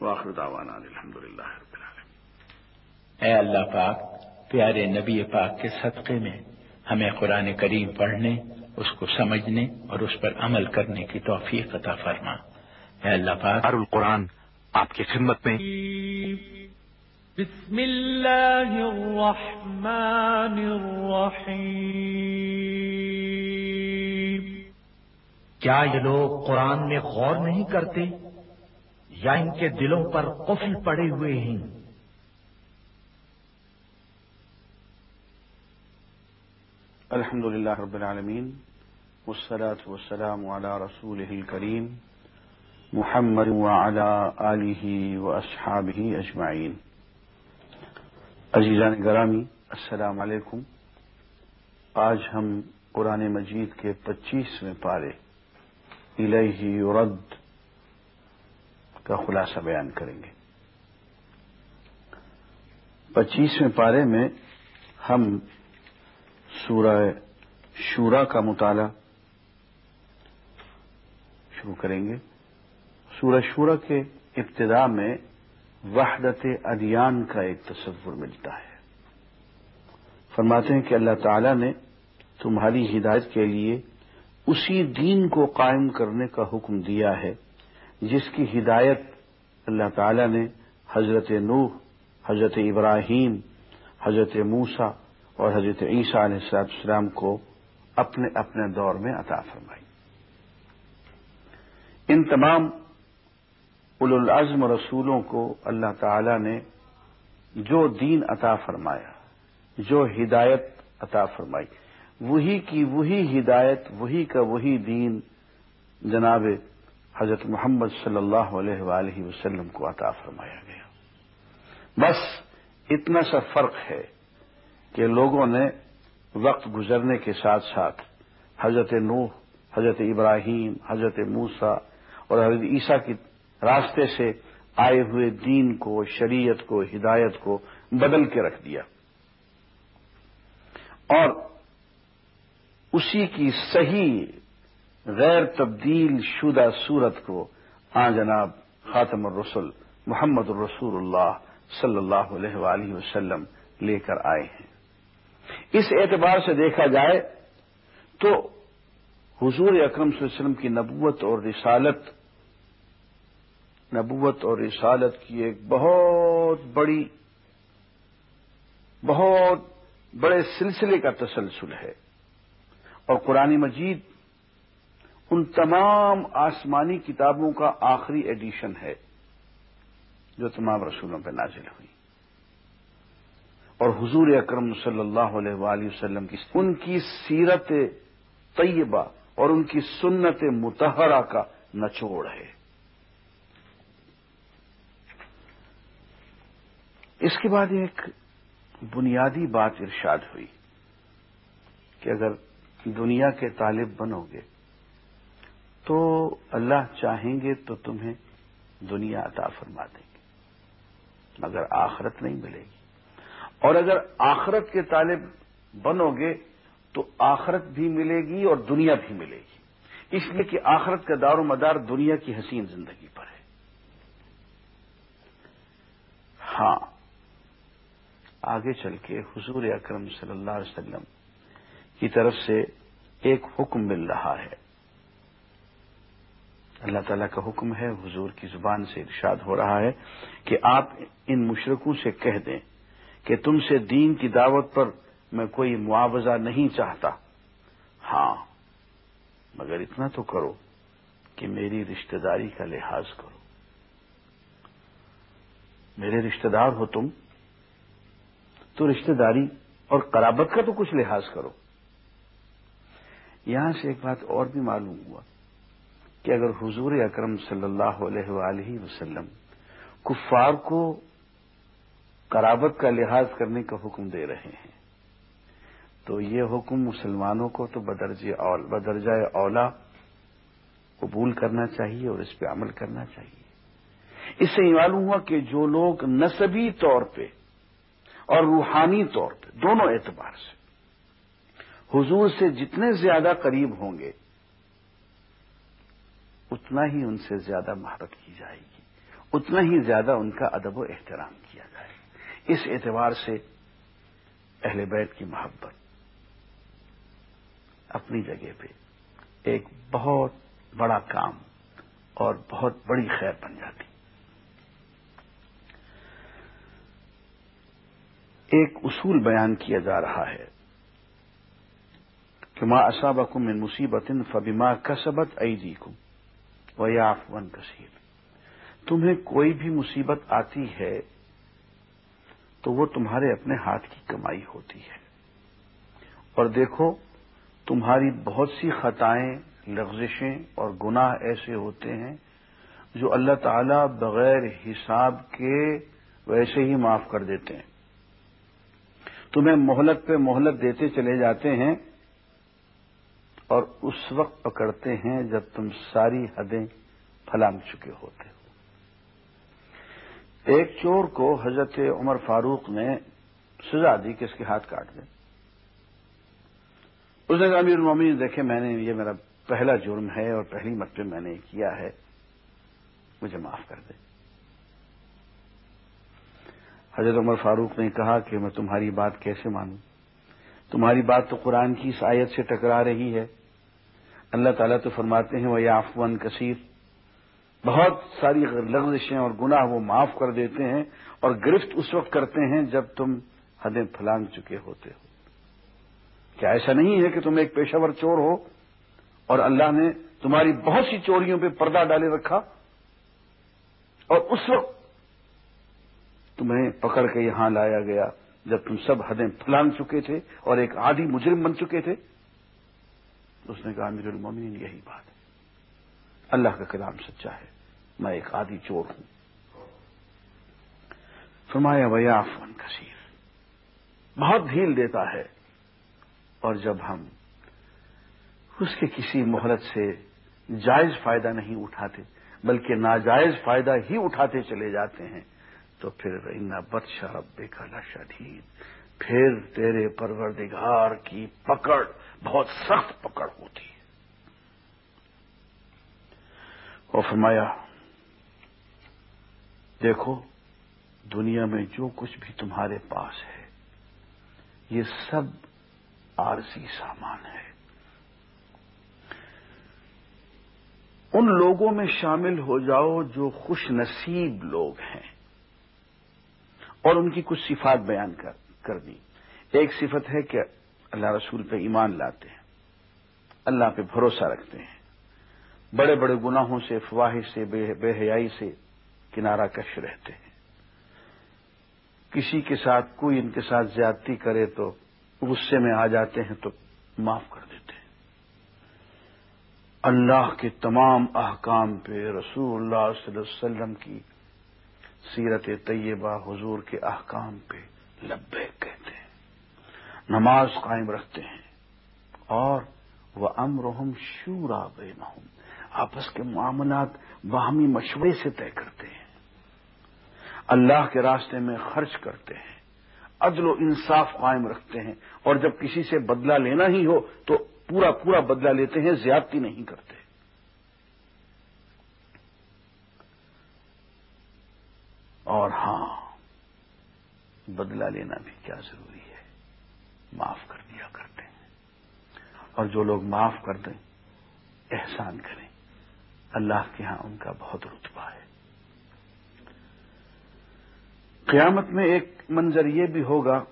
واخر دعوانا الحمد للہ اے اللہ پاک پیارے نبی پاک کے صدقے میں ہمیں قرآن کریم پڑھنے اس کو سمجھنے اور اس پر عمل کرنے کی توفیق عطا فرما۔ اے اللہ پاک القرآن آپ کی خدمت میں۔ بسم اللہ الرحمن الرحیم۔ کیا یہ لوگ قرآن میں غور نہیں کرتے؟ یا ان کے دلوں پر قفل پڑے ہوئے ہیں؟ الحمد للہ رب العالمین والصلاة والسلام على رسوله الكريم محمد وعلى آله وأصحابه أجمعين عزیزان گرامی، السلام علیکم۔ آج ہم قرآن مجید کے پچیسویں پارے الیہ یرد کا خلاصہ بیان کریں گے۔ پچیسویں پارے میں ہم سورہ شورا کا مطالعہ شروع کریں گے۔ سورہ شورا کے ابتدا میں وحدت ادیان کا ایک تصور ملتا ہے۔ فرماتے ہیں کہ اللہ تعالی نے تمہاری ہدایت کے لیے اسی دین کو قائم کرنے کا حکم دیا ہے، جس کی ہدایت اللہ تعالی نے حضرت نوح، حضرت ابراہیم، حضرت موسا اور حضرت عیسیٰ علیہ السلام کو اپنے اپنے دور میں عطا فرمائی۔ ان تمام العزم رسولوں کو اللہ تعالی نے جو دین عطا فرمایا، جو ہدایت عطا فرمائی، وہی کی وہی ہدایت، وہی کا وہی دین جناب حضرت محمد صلی اللہ علیہ وآلہ وسلم کو عطا فرمایا گیا۔ بس اتنا سا فرق ہے۔ کہ لوگوں نے وقت گزرنے کے ساتھ ساتھ حضرت نوح، حضرت ابراہیم، حضرت موسا اور حضرت عیسیٰ کی راستے سے آئے ہوئے دین کو، شریعت کو، ہدایت کو بدل کے رکھ دیا۔ اور اسی کی صحیح غیر تبدیل شدہ صورت کو آ جناب خاتم الرسول محمد الرسول اللہ صلی اللہ علیہ وآلہ وسلم لے کر آئے ہیں۔ اس اعتبار سے دیکھا جائے تو حضور اکرم صلی اللہ علیہ وسلم کی نبوت اور رسالت، نبوت اور رسالت کی ایک بہت بڑی، بہت بڑے سلسلے کا تسلسل ہے۔ اور قرآن مجید ان تمام آسمانی کتابوں کا آخری ایڈیشن ہے جو تمام رسولوں پہ نازل ہوئی۔ اور حضور اکرم صلی اللہ علیہ وآلہ وسلم کی ان کی سیرت طیبہ اور ان کی سنت متحرہ کا نچوڑ ہے۔ اس کے بعد ایک بنیادی بات ارشاد ہوئی کہ اگر دنیا کے طالب بنو گے تو اللہ چاہیں گے تو تمہیں دنیا عطا فرما دیں گے، مگر آخرت نہیں ملے گی۔ اور اگر آخرت کے طالب بنو گے تو آخرت بھی ملے گی اور دنیا بھی ملے گی۔ اس لیے کہ آخرت کا دار و مدار دنیا کی حسین زندگی پر ہے۔ ہاں۔ آگے چل کے حضور اکرم صلی اللہ علیہ وسلم کی طرف سے ایک حکم مل رہا ہے۔ اللہ تعالیٰ کا حکم ہے، حضور کی زبان سے ارشاد ہو رہا ہے کہ آپ ان مشرقوں سے کہہ دیں۔ کہ تم سے دین کی دعوت پر میں کوئی معاوضہ نہیں چاہتا۔ ہاں مگر اتنا تو کرو کہ میری رشتہ داری کا لحاظ کرو۔ میرے رشتہ دار ہو تم، تو رشتہ داری اور قرابت کا تو کچھ لحاظ کرو۔ یہاں سے ایک بات اور بھی معلوم ہوا کہ اگر حضور اکرم صلی اللہ علیہ وآلہ وسلم کفار کو قرابت کا لحاظ کرنے کا حکم دے رہے ہیں۔ تو یہ حکم مسلمانوں کو تو بدرجہ اولا قبول کرنا چاہیے اور اس پہ عمل کرنا چاہیے۔ اس سے یہ معلوم ہوا کہ جو لوگ نصبی طور پہ اور روحانی طور پہ دونوں اعتبار سے حضور سے جتنے زیادہ قریب ہوں گے، اتنا ہی ان سے زیادہ محبت کی جائے گی، اتنا ہی زیادہ ان کا ادب و احترام کیا جائے اس اعتبار سے اہل بیت کی محبت اپنی جگہ پہ ایک بہت بڑا کام اور بہت بڑی خیر بن جاتی۔ ایک اصول بیان کیا جا رہا ہے کہ ماں اصابکم من مصیبت فبما کسبت ایدیکم و یا ون کثیر۔ تمہیں کوئی بھی مصیبت آتی ہے تو وہ تمہارے اپنے ہاتھ کی کمائی ہوتی ہے۔ اور دیکھو، تمہاری بہت سی خطائیں، لغزشیں اور گناہ ایسے ہوتے ہیں جو اللہ تعالی بغیر حساب کے ویسے ہی معاف کر دیتے ہیں۔ تمہیں مہلت پہ مہلت دیتے چلے جاتے ہیں اور اس وقت پکڑتے ہیں جب تم ساری حدیں پھلانگ چکے ہوتے ہو۔ ایک چور کو حضرت عمر فاروق نے سزا دی کہ اس کے ہاتھ کاٹ دیں اس نے کہا، امیر المومن دیکھے میں نے، یہ میرا پہلا جرم ہے اور پہلی مرتبہ میں نے کیا ہے، مجھے معاف کر دے۔ حضرت عمر فاروق نے کہا کہ میں تمہاری بات کیسے مانوں؟ تمہاری بات تو قرآن کی اس آیت سے ٹکرا رہی ہے۔ اللہ تعالیٰ تو فرماتے ہیں وہ یا کثیر بہت ساری لغزشیں اور گناہ وہ معاف کر دیتے ہیں اور گرفت اس وقت کرتے ہیں جب تم حدیں پھلانگ چکے ہوتے ہو۔ کیا ایسا نہیں ہے کہ تم ایک پیشہ ور چور ہو اور اللہ نے تمہاری بہت سی چوریوں پہ پردہ ڈالے رکھا؟ اور اس وقت تمہیں پکڑ کے یہاں لایا گیا جب تم سب حدیں پھلانگ چکے تھے اور ایک عادی مجرم بن چکے تھے؟ اس نے کہا امیر المومنین یہی بات ہے۔ اللہ کا کلام سچا ہے۔ میں ایک عادی چور ہوں۔ فرمایا ویا فن کثیر بہت ڈھیل دیتا ہے۔ اور جب ہم اس کے کسی مہلت سے جائز فائدہ نہیں اٹھاتے، بلکہ ناجائز فائدہ ہی اٹھاتے چلے جاتے ہیں، تو پھر ان بد شرب بے کلا شدید پھر تیرے پروردگار کی پکڑ، بہت سخت پکڑ ہوتی ہے۔ اور فرمایا دیکھو، دنیا میں جو کچھ بھی تمہارے پاس ہے، یہ سب عارضی سامان ہے۔ ان لوگوں میں شامل ہو جاؤ جو خوش نصیب لوگ ہیں۔ اور ان کی کچھ صفات بیان کر دی۔ ایک صفت ہے کہ اللہ رسول پہ ایمان لاتے ہیں، اللہ پہ بھروسہ رکھتے ہیں۔ بڑے بڑے گناہوں سے، فواہش سے بے حیائی سے کنارہ کش رہتے ہیں۔ کسی کے ساتھ کوئی ان کے ساتھ زیادتی کرے تو غصے میں آ جاتے ہیں تو معاف کر دیتے ہیں۔ اللہ کے تمام احکام پہ رسول اللہ صلی اللہ علیہ وسلم کی سیرت طیبہ حضور کے احکام پہ لبے کہتے ہیں۔ نماز قائم رکھتے ہیں۔ اور وہ امرحم شورا بے آپس کے معاملات باہمی مشورے سے طے کرتے ہیں۔ اللہ کے راستے میں خرچ کرتے ہیں، عدل و انصاف قائم رکھتے ہیں، اور جب کسی سے بدلہ لینا ہی ہو تو پورا پورا بدلہ لیتے ہیں، زیادتی نہیں کرتے۔ اور ہاں بدلہ لینا بھی کیا ضروری ہے، معاف کر دیا کرتے ہیں۔ اور جو لوگ معاف کر دیں، احسان کریں۔ اللہ کے ہاں ان کا بہت رتبہ ہے۔ قیامت میں ایک منظر یہ بھی ہوگا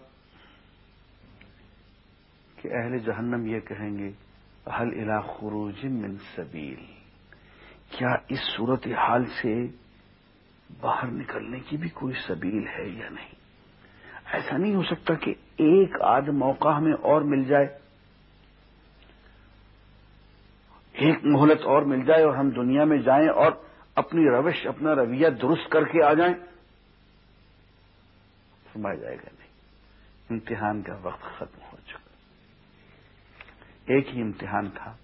کہ اہل جہنم یہ کہیں گے حل الا خروج من سبیل. کیا اس صورت حال سے باہر نکلنے کی بھی کوئی سبیل ہے یا نہیں؟ ایسا نہیں ہو سکتا کہ ایک آدھ موقع ہمیں اور مل جائے، ایک مہلت اور مل جائے اور ہم دنیا میں جائیں اور اپنی روش، اپنا رویہ درست کر کے آ جائیں۔ سمجھا جائے گا نہیں۔ امتحان کا وقت ختم ہو چکا۔ ایک ہی امتحان تھا،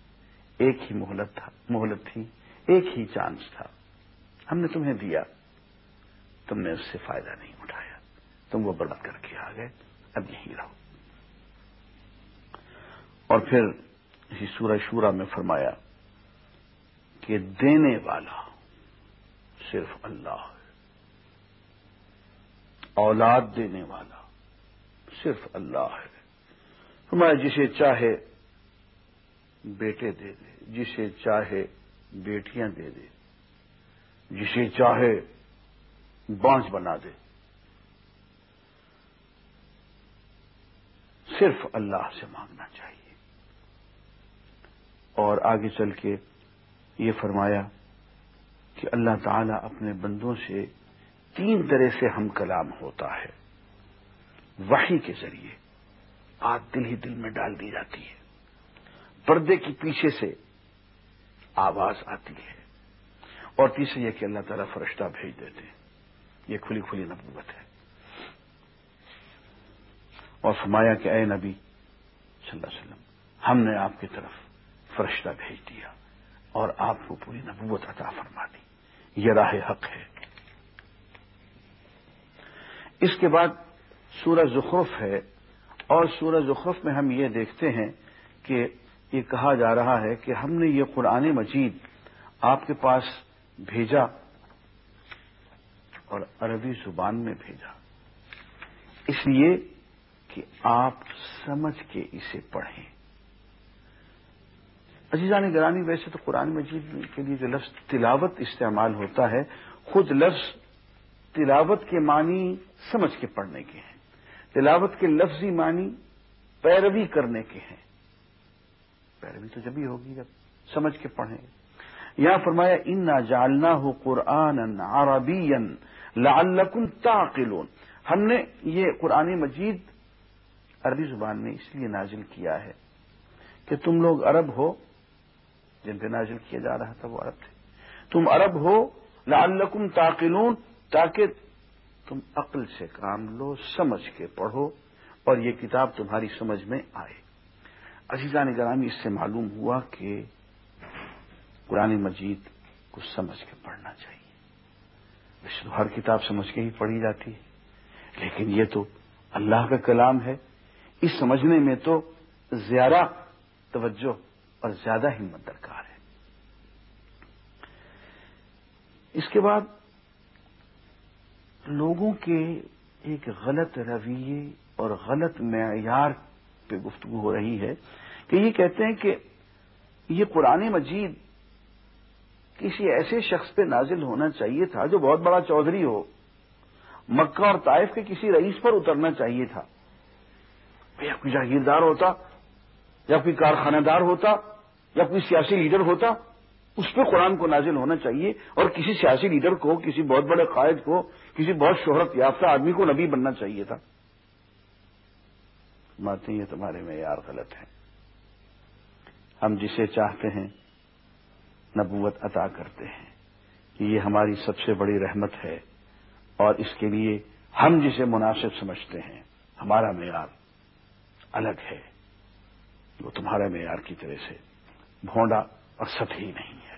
ایک ہی مہلت تھا، مہلت تھی، ایک ہی چانس تھا۔ ہم نے تمہیں دیا، تم نے اس سے فائدہ نہیں اٹھایا۔ تم وہ برباد کر کے آ گئے، اب یہیں رہو۔ اور پھر اسی سورہ شورا میں فرمایا کہ دینے والا صرف اللہ۔ اولاد دینے والا صرف اللہ ہے۔ فرمایا جسے چاہے بیٹے دے دے، جسے چاہے بیٹیاں دے دے، جسے چاہے بانس بنا دے۔ صرف اللہ سے مانگنا چاہیے۔ اور آگے چل کے یہ فرمایا کہ اللہ تعالی اپنے بندوں سے تین طرح سے ہم کلام ہوتا ہے۔ وحی کے ذریعے بات دل ہی دل میں ڈال دی جاتی ہے۔ پردے کی پیچھے سے آواز آتی ہے۔ اور تیسرے یہ کہ اللہ تعالیٰ فرشتہ بھیج دیتے ہیں۔ یہ کھلی کھلی نبوت ہے۔ اور فرمایا کہ اے نبی صلی اللہ علیہ وسلم، ہم نے آپ کی طرف فرشتہ بھیج دیا اور آپ کو پوری نبوت عطا فرما دی۔ یہ راہ حق ہے۔ اس کے بعد سورج زخرف ہے اور سورج زخرف میں ہم یہ دیکھتے ہیں کہ یہ کہا جا رہا ہے کہ ہم نے یہ قرآن مجید آپ کے پاس بھیجا اور عربی زبان میں بھیجا۔ اس لیے کہ آپ سمجھ کے اسے پڑھیں۔ عزیزان گرانی ویسے تو قرآن مجید کے لیے جو لفظ تلاوت استعمال ہوتا ہے، خود لفظ تلاوت کے معنی سمجھ کے پڑھنے کے ہیں۔ تلاوت کے لفظی معنی پیروی کرنے کے ہیں۔ پیروی تو جب ہی ہوگی، جب سمجھ کے پڑھیں۔ یہاں فرمایا ان نہ جالنا ہو قرآن عربی لعلکم تعقلون ہم نے یہ قرآن مجید عربی زبان میں اس لیے نازل کیا ہے کہ تم لوگ عرب ہو، جن پہ نازل کیا جا رہا تھا وہ عرب تھے۔ تم عرب ہو لعلکم تعقلون تاکہ تم عقل سے کام لو، سمجھ کے پڑھو اور یہ کتاب تمہاری سمجھ میں آئے۔ عزیزہ گرامی، اس سے معلوم ہوا کہ قرآن مجید کو سمجھ کے پڑھنا چاہیے۔ ویسے تو ہر کتاب سمجھ کے ہی پڑھی جاتی ہے۔ لیکن یہ تو اللہ کا کلام ہے۔ اس سمجھنے میں تو زیادہ توجہ اور زیادہ ہمت درکار ہے۔ اس کے بعد لوگوں کے ایک غلط رویے اور غلط معیار پہ گفتگو ہو رہی ہے کہ یہ کہتے ہیں کہ یہ قرآن مجید کسی ایسے شخص پہ نازل ہونا چاہیے تھا جو بہت بڑا چودھری ہو، مکہ اور طائف کے کسی رئیس پر اترنا چاہیے تھا۔ یا کوئی جاگیردار ہوتا، یا کوئی کارخانہ دار ہوتا، یا کوئی سیاسی لیڈر ہوتا اس پہ قرآن کو نازل ہونا چاہیے اور کسی سیاسی لیڈر کو، کسی بہت بڑے قائد کو، کسی بہت شہرت یافتہ آدمی کو نبی بننا چاہیے تھا۔ ماتے یہ تمہارے معیار غلط ہیں۔ ہم جسے چاہتے ہیں، نبوت عطا کرتے ہیں۔ یہ ہماری سب سے بڑی رحمت ہے اور اس کے لیے ہم جسے مناسب سمجھتے ہیں، ہمارا معیار الگ ہے۔ وہ تمہارے معیار کی طرح سے بھونڈا اور سطحی نہیں ہے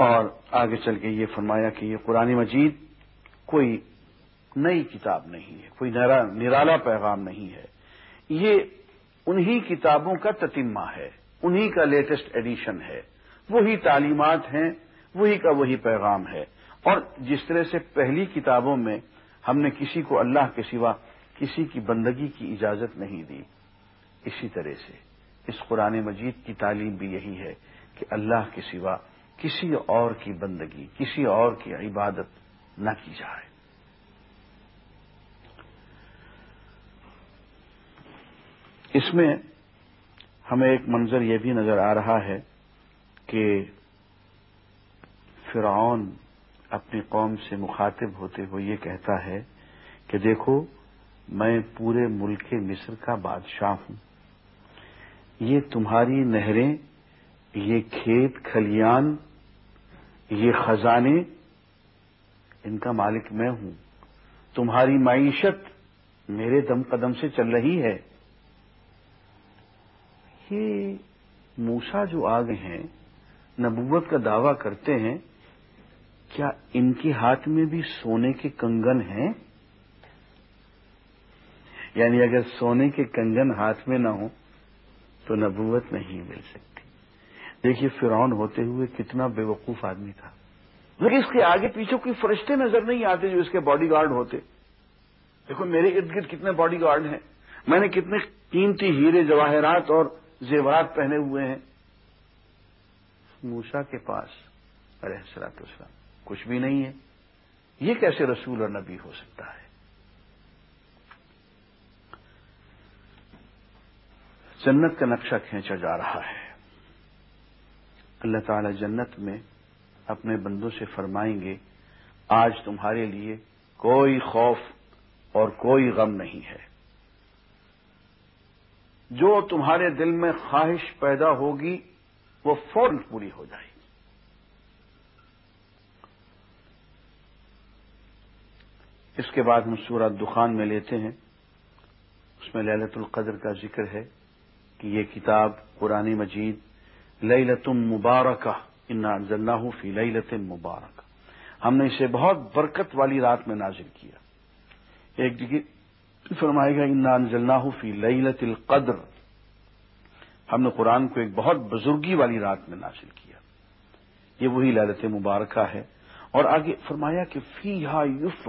اور آگے چل کے یہ فرمایا کہ یہ قرآن مجید کوئی نئی کتاب نہیں ہے، کوئی نرالا پیغام نہیں ہے۔ یہ انہی کتابوں کا تتمہ ہے، انہی کا لیٹسٹ ایڈیشن ہے۔ وہی تعلیمات ہیں، وہی کا وہی پیغام ہے۔ اور جس طرح سے پہلی کتابوں میں ہم نے کسی کو اللہ کے سوا کسی کی بندگی کی اجازت نہیں دی، اسی طرح سے اس قرآن مجید کی تعلیم بھی یہی ہے کہ اللہ کے سوا کسی اور کی بندگی، کسی اور کی عبادت نہ کی جائے۔ اس میں ہمیں ایک منظر یہ بھی نظر آ رہا ہے کہ فرعون اپنی قوم سے مخاطب ہوتے ہوئے یہ کہتا ہے کہ دیکھو، میں پورے ملک مصر کا بادشاہ ہوں۔ یہ تمہاری نہریں، یہ کھیت کھلیان یہ خزانے ان کا مالک میں ہوں۔ تمہاری معیشت میرے دم قدم سے چل رہی ہے۔ یہ موسا جو آگے ہیں، نبوت کا دعویٰ کرتے ہیں، کیا ان کے ہاتھ میں بھی سونے کے کنگن ہیں؟ یعنی اگر سونے کے کنگن ہاتھ میں نہ ہو تو نبوت نہیں مل سکتی۔ دیکھیے فرعون ہوتے ہوئے کتنا بے وقوف آدمی تھا۔ لیکن اس کے آگے پیچھے کوئی فرشتے نظر نہیں آتے جو اس کے باڈی گارڈ ہوتے۔ دیکھو میرے ارد گرد کتنے باڈی گارڈ ہیں۔ میں نے کتنے قیمتی ہیرے، جواہرات اور زیورات پہنے ہوئے ہیں۔ موسا کے پاس ارے حسرات اسلام کچھ بھی نہیں ہے۔ یہ کیسے رسول اور نبی ہو سکتا ہے؟ جنت کا نقشہ کھینچا جا رہا ہے۔ اللہ تعالی جنت میں اپنے بندوں سے فرمائیں گے، آج تمہارے لیے کوئی خوف اور کوئی غم نہیں ہے۔ جو تمہارے دل میں خواہش پیدا ہوگی، وہ فوراً پوری ہو جائے گی۔ اس کے بعد ہم سورہ دخان میں لیتے ہیں۔ اس میں للت القدر کا ذکر ہے کہ یہ کتاب قرآن مجید لئی لتم مبارکہ انزلہ فی لئی لتم مبارک ہم نے اسے بہت برکت والی رات میں نازل کیا۔ ایک جگہ فرمائے گا، انا انزلہ فی لئی لت القدر۔ ہم نے قرآن کو ایک بہت بزرگی والی رات میں نازل کیا۔ یہ وہی للت مبارکہ ہے۔ اور آگے فرمایا کہ فی ہا یوف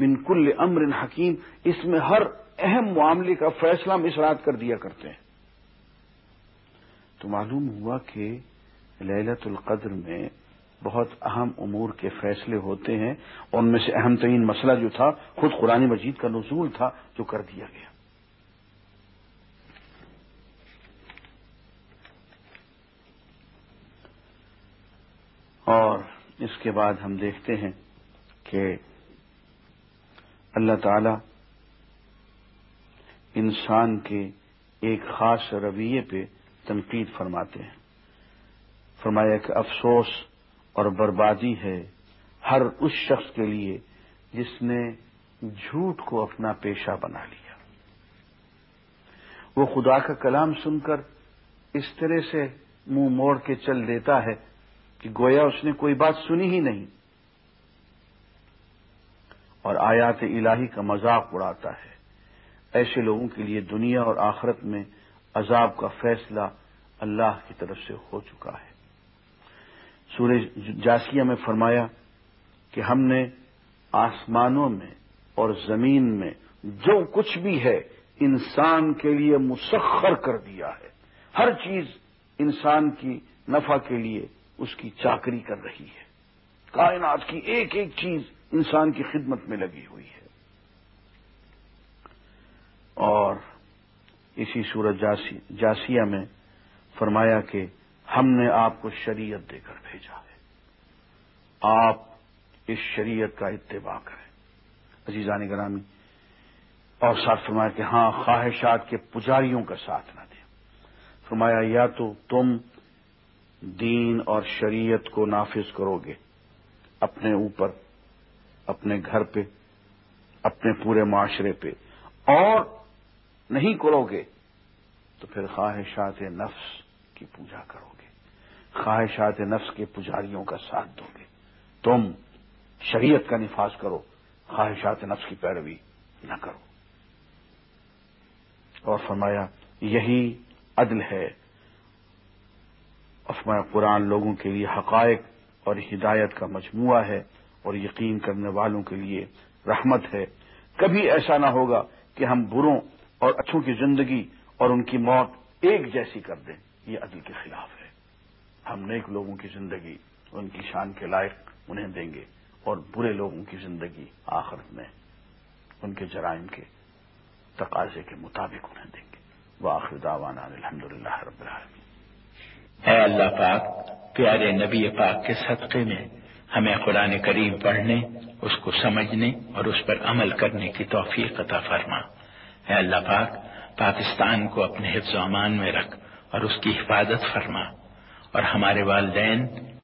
من کل امر حکیم۔ اس میں ہر اہم معاملے کا فیصلہ ہم اس رات کر دیا کرتے ہیں۔ تو معلوم ہوا کہ للت القدر میں بہت اہم امور کے فیصلے ہوتے ہیں۔ اور ان میں سے اہم ترین مسئلہ جو تھا، خود قرآن مجید کا نزول تھا جو کر دیا گیا۔ اور اس کے بعد ہم دیکھتے ہیں کہ اللہ تعالی انسان کے ایک خاص رویے پہ تنقید فرماتے ہیں۔ فرمایا کہ افسوس اور بربادی ہے ہر اس شخص کے لیے جس نے جھوٹ کو اپنا پیشہ بنا لیا۔ وہ خدا کا کلام سن کر اس طرح سے منہ موڑ کے چل دیتا ہے کہ گویا اس نے کوئی بات سنی ہی نہیں۔ اور آیات الہی کا مذاق اڑاتا ہے۔ ایسے لوگوں کے لیے دنیا اور آخرت میں عذاب کا فیصلہ اللہ کی طرف سے ہو چکا ہے۔ سورج جاسیہ میں فرمایا کہ ہم نے آسمانوں میں اور زمین میں جو کچھ بھی ہے انسان کے لیے مسخر کر دیا ہے۔ ہر چیز انسان کی نفع کے لیے اس کی چاکری کر رہی ہے۔ کائنات کی ایک ایک چیز انسان کی خدمت میں لگی ہوئی ہے۔ اور اسی سورج جاسیہ میں فرمایا کہ ہم نے آپ کو شریعت دے کر بھیجا ہے۔ آپ اس شریعت کا اتباع کریں۔ عزیزان گرامی اور ساتھ فرمایا کہ ہاں خواہشات کے پجاریوں کا ساتھ نہ دیں۔ فرمایا، یا تو تم دین اور شریعت کو نافذ کرو گے اپنے اوپر، اپنے گھر پہ، اپنے پورے معاشرے پہ، اور نہیں کرو گے، تو پھر خواہشات نفس کی پوجا کرو گے۔ خواہشات نفس کے پجاریوں کا ساتھ دو گے۔ تم شریعت کا نفاذ کرو، خواہشات نفس کی پیروی نہ کرو۔ اور فرمایا، یہی عدل ہے۔ افما قرآن لوگوں کے لیے حقائق اور ہدایت کا مجموعہ ہے اور یقین کرنے والوں کے لیے رحمت ہے۔ کبھی ایسا نہ ہوگا کہ ہم بروں اور اچھوں کی زندگی اور ان کی موت ایک جیسی کر دیں، یہ عدل کے خلاف ہے۔ ہم نیک لوگوں کی زندگی، ان کی شان کے لائق انہیں دیں گے اور برے لوگوں کی زندگی آخرت میں ان کے جرائم کے تقاضے کے مطابق انہیں دیں گے۔ وہ آخر داوانہ الحمد للہ رب العالمین۔ اے اللہ پاک، پیارے نبی پاک کے صدقے میں ہمیں قرآن کریم پڑھنے، اس کو سمجھنے اور اس پر عمل کرنے کی توفیق عطا فرما۔ اے اللہ پاک، پاکستان کو اپنے حفظ و امان میں رکھ اور اس کی حفاظت فرما اور ہمارے والدین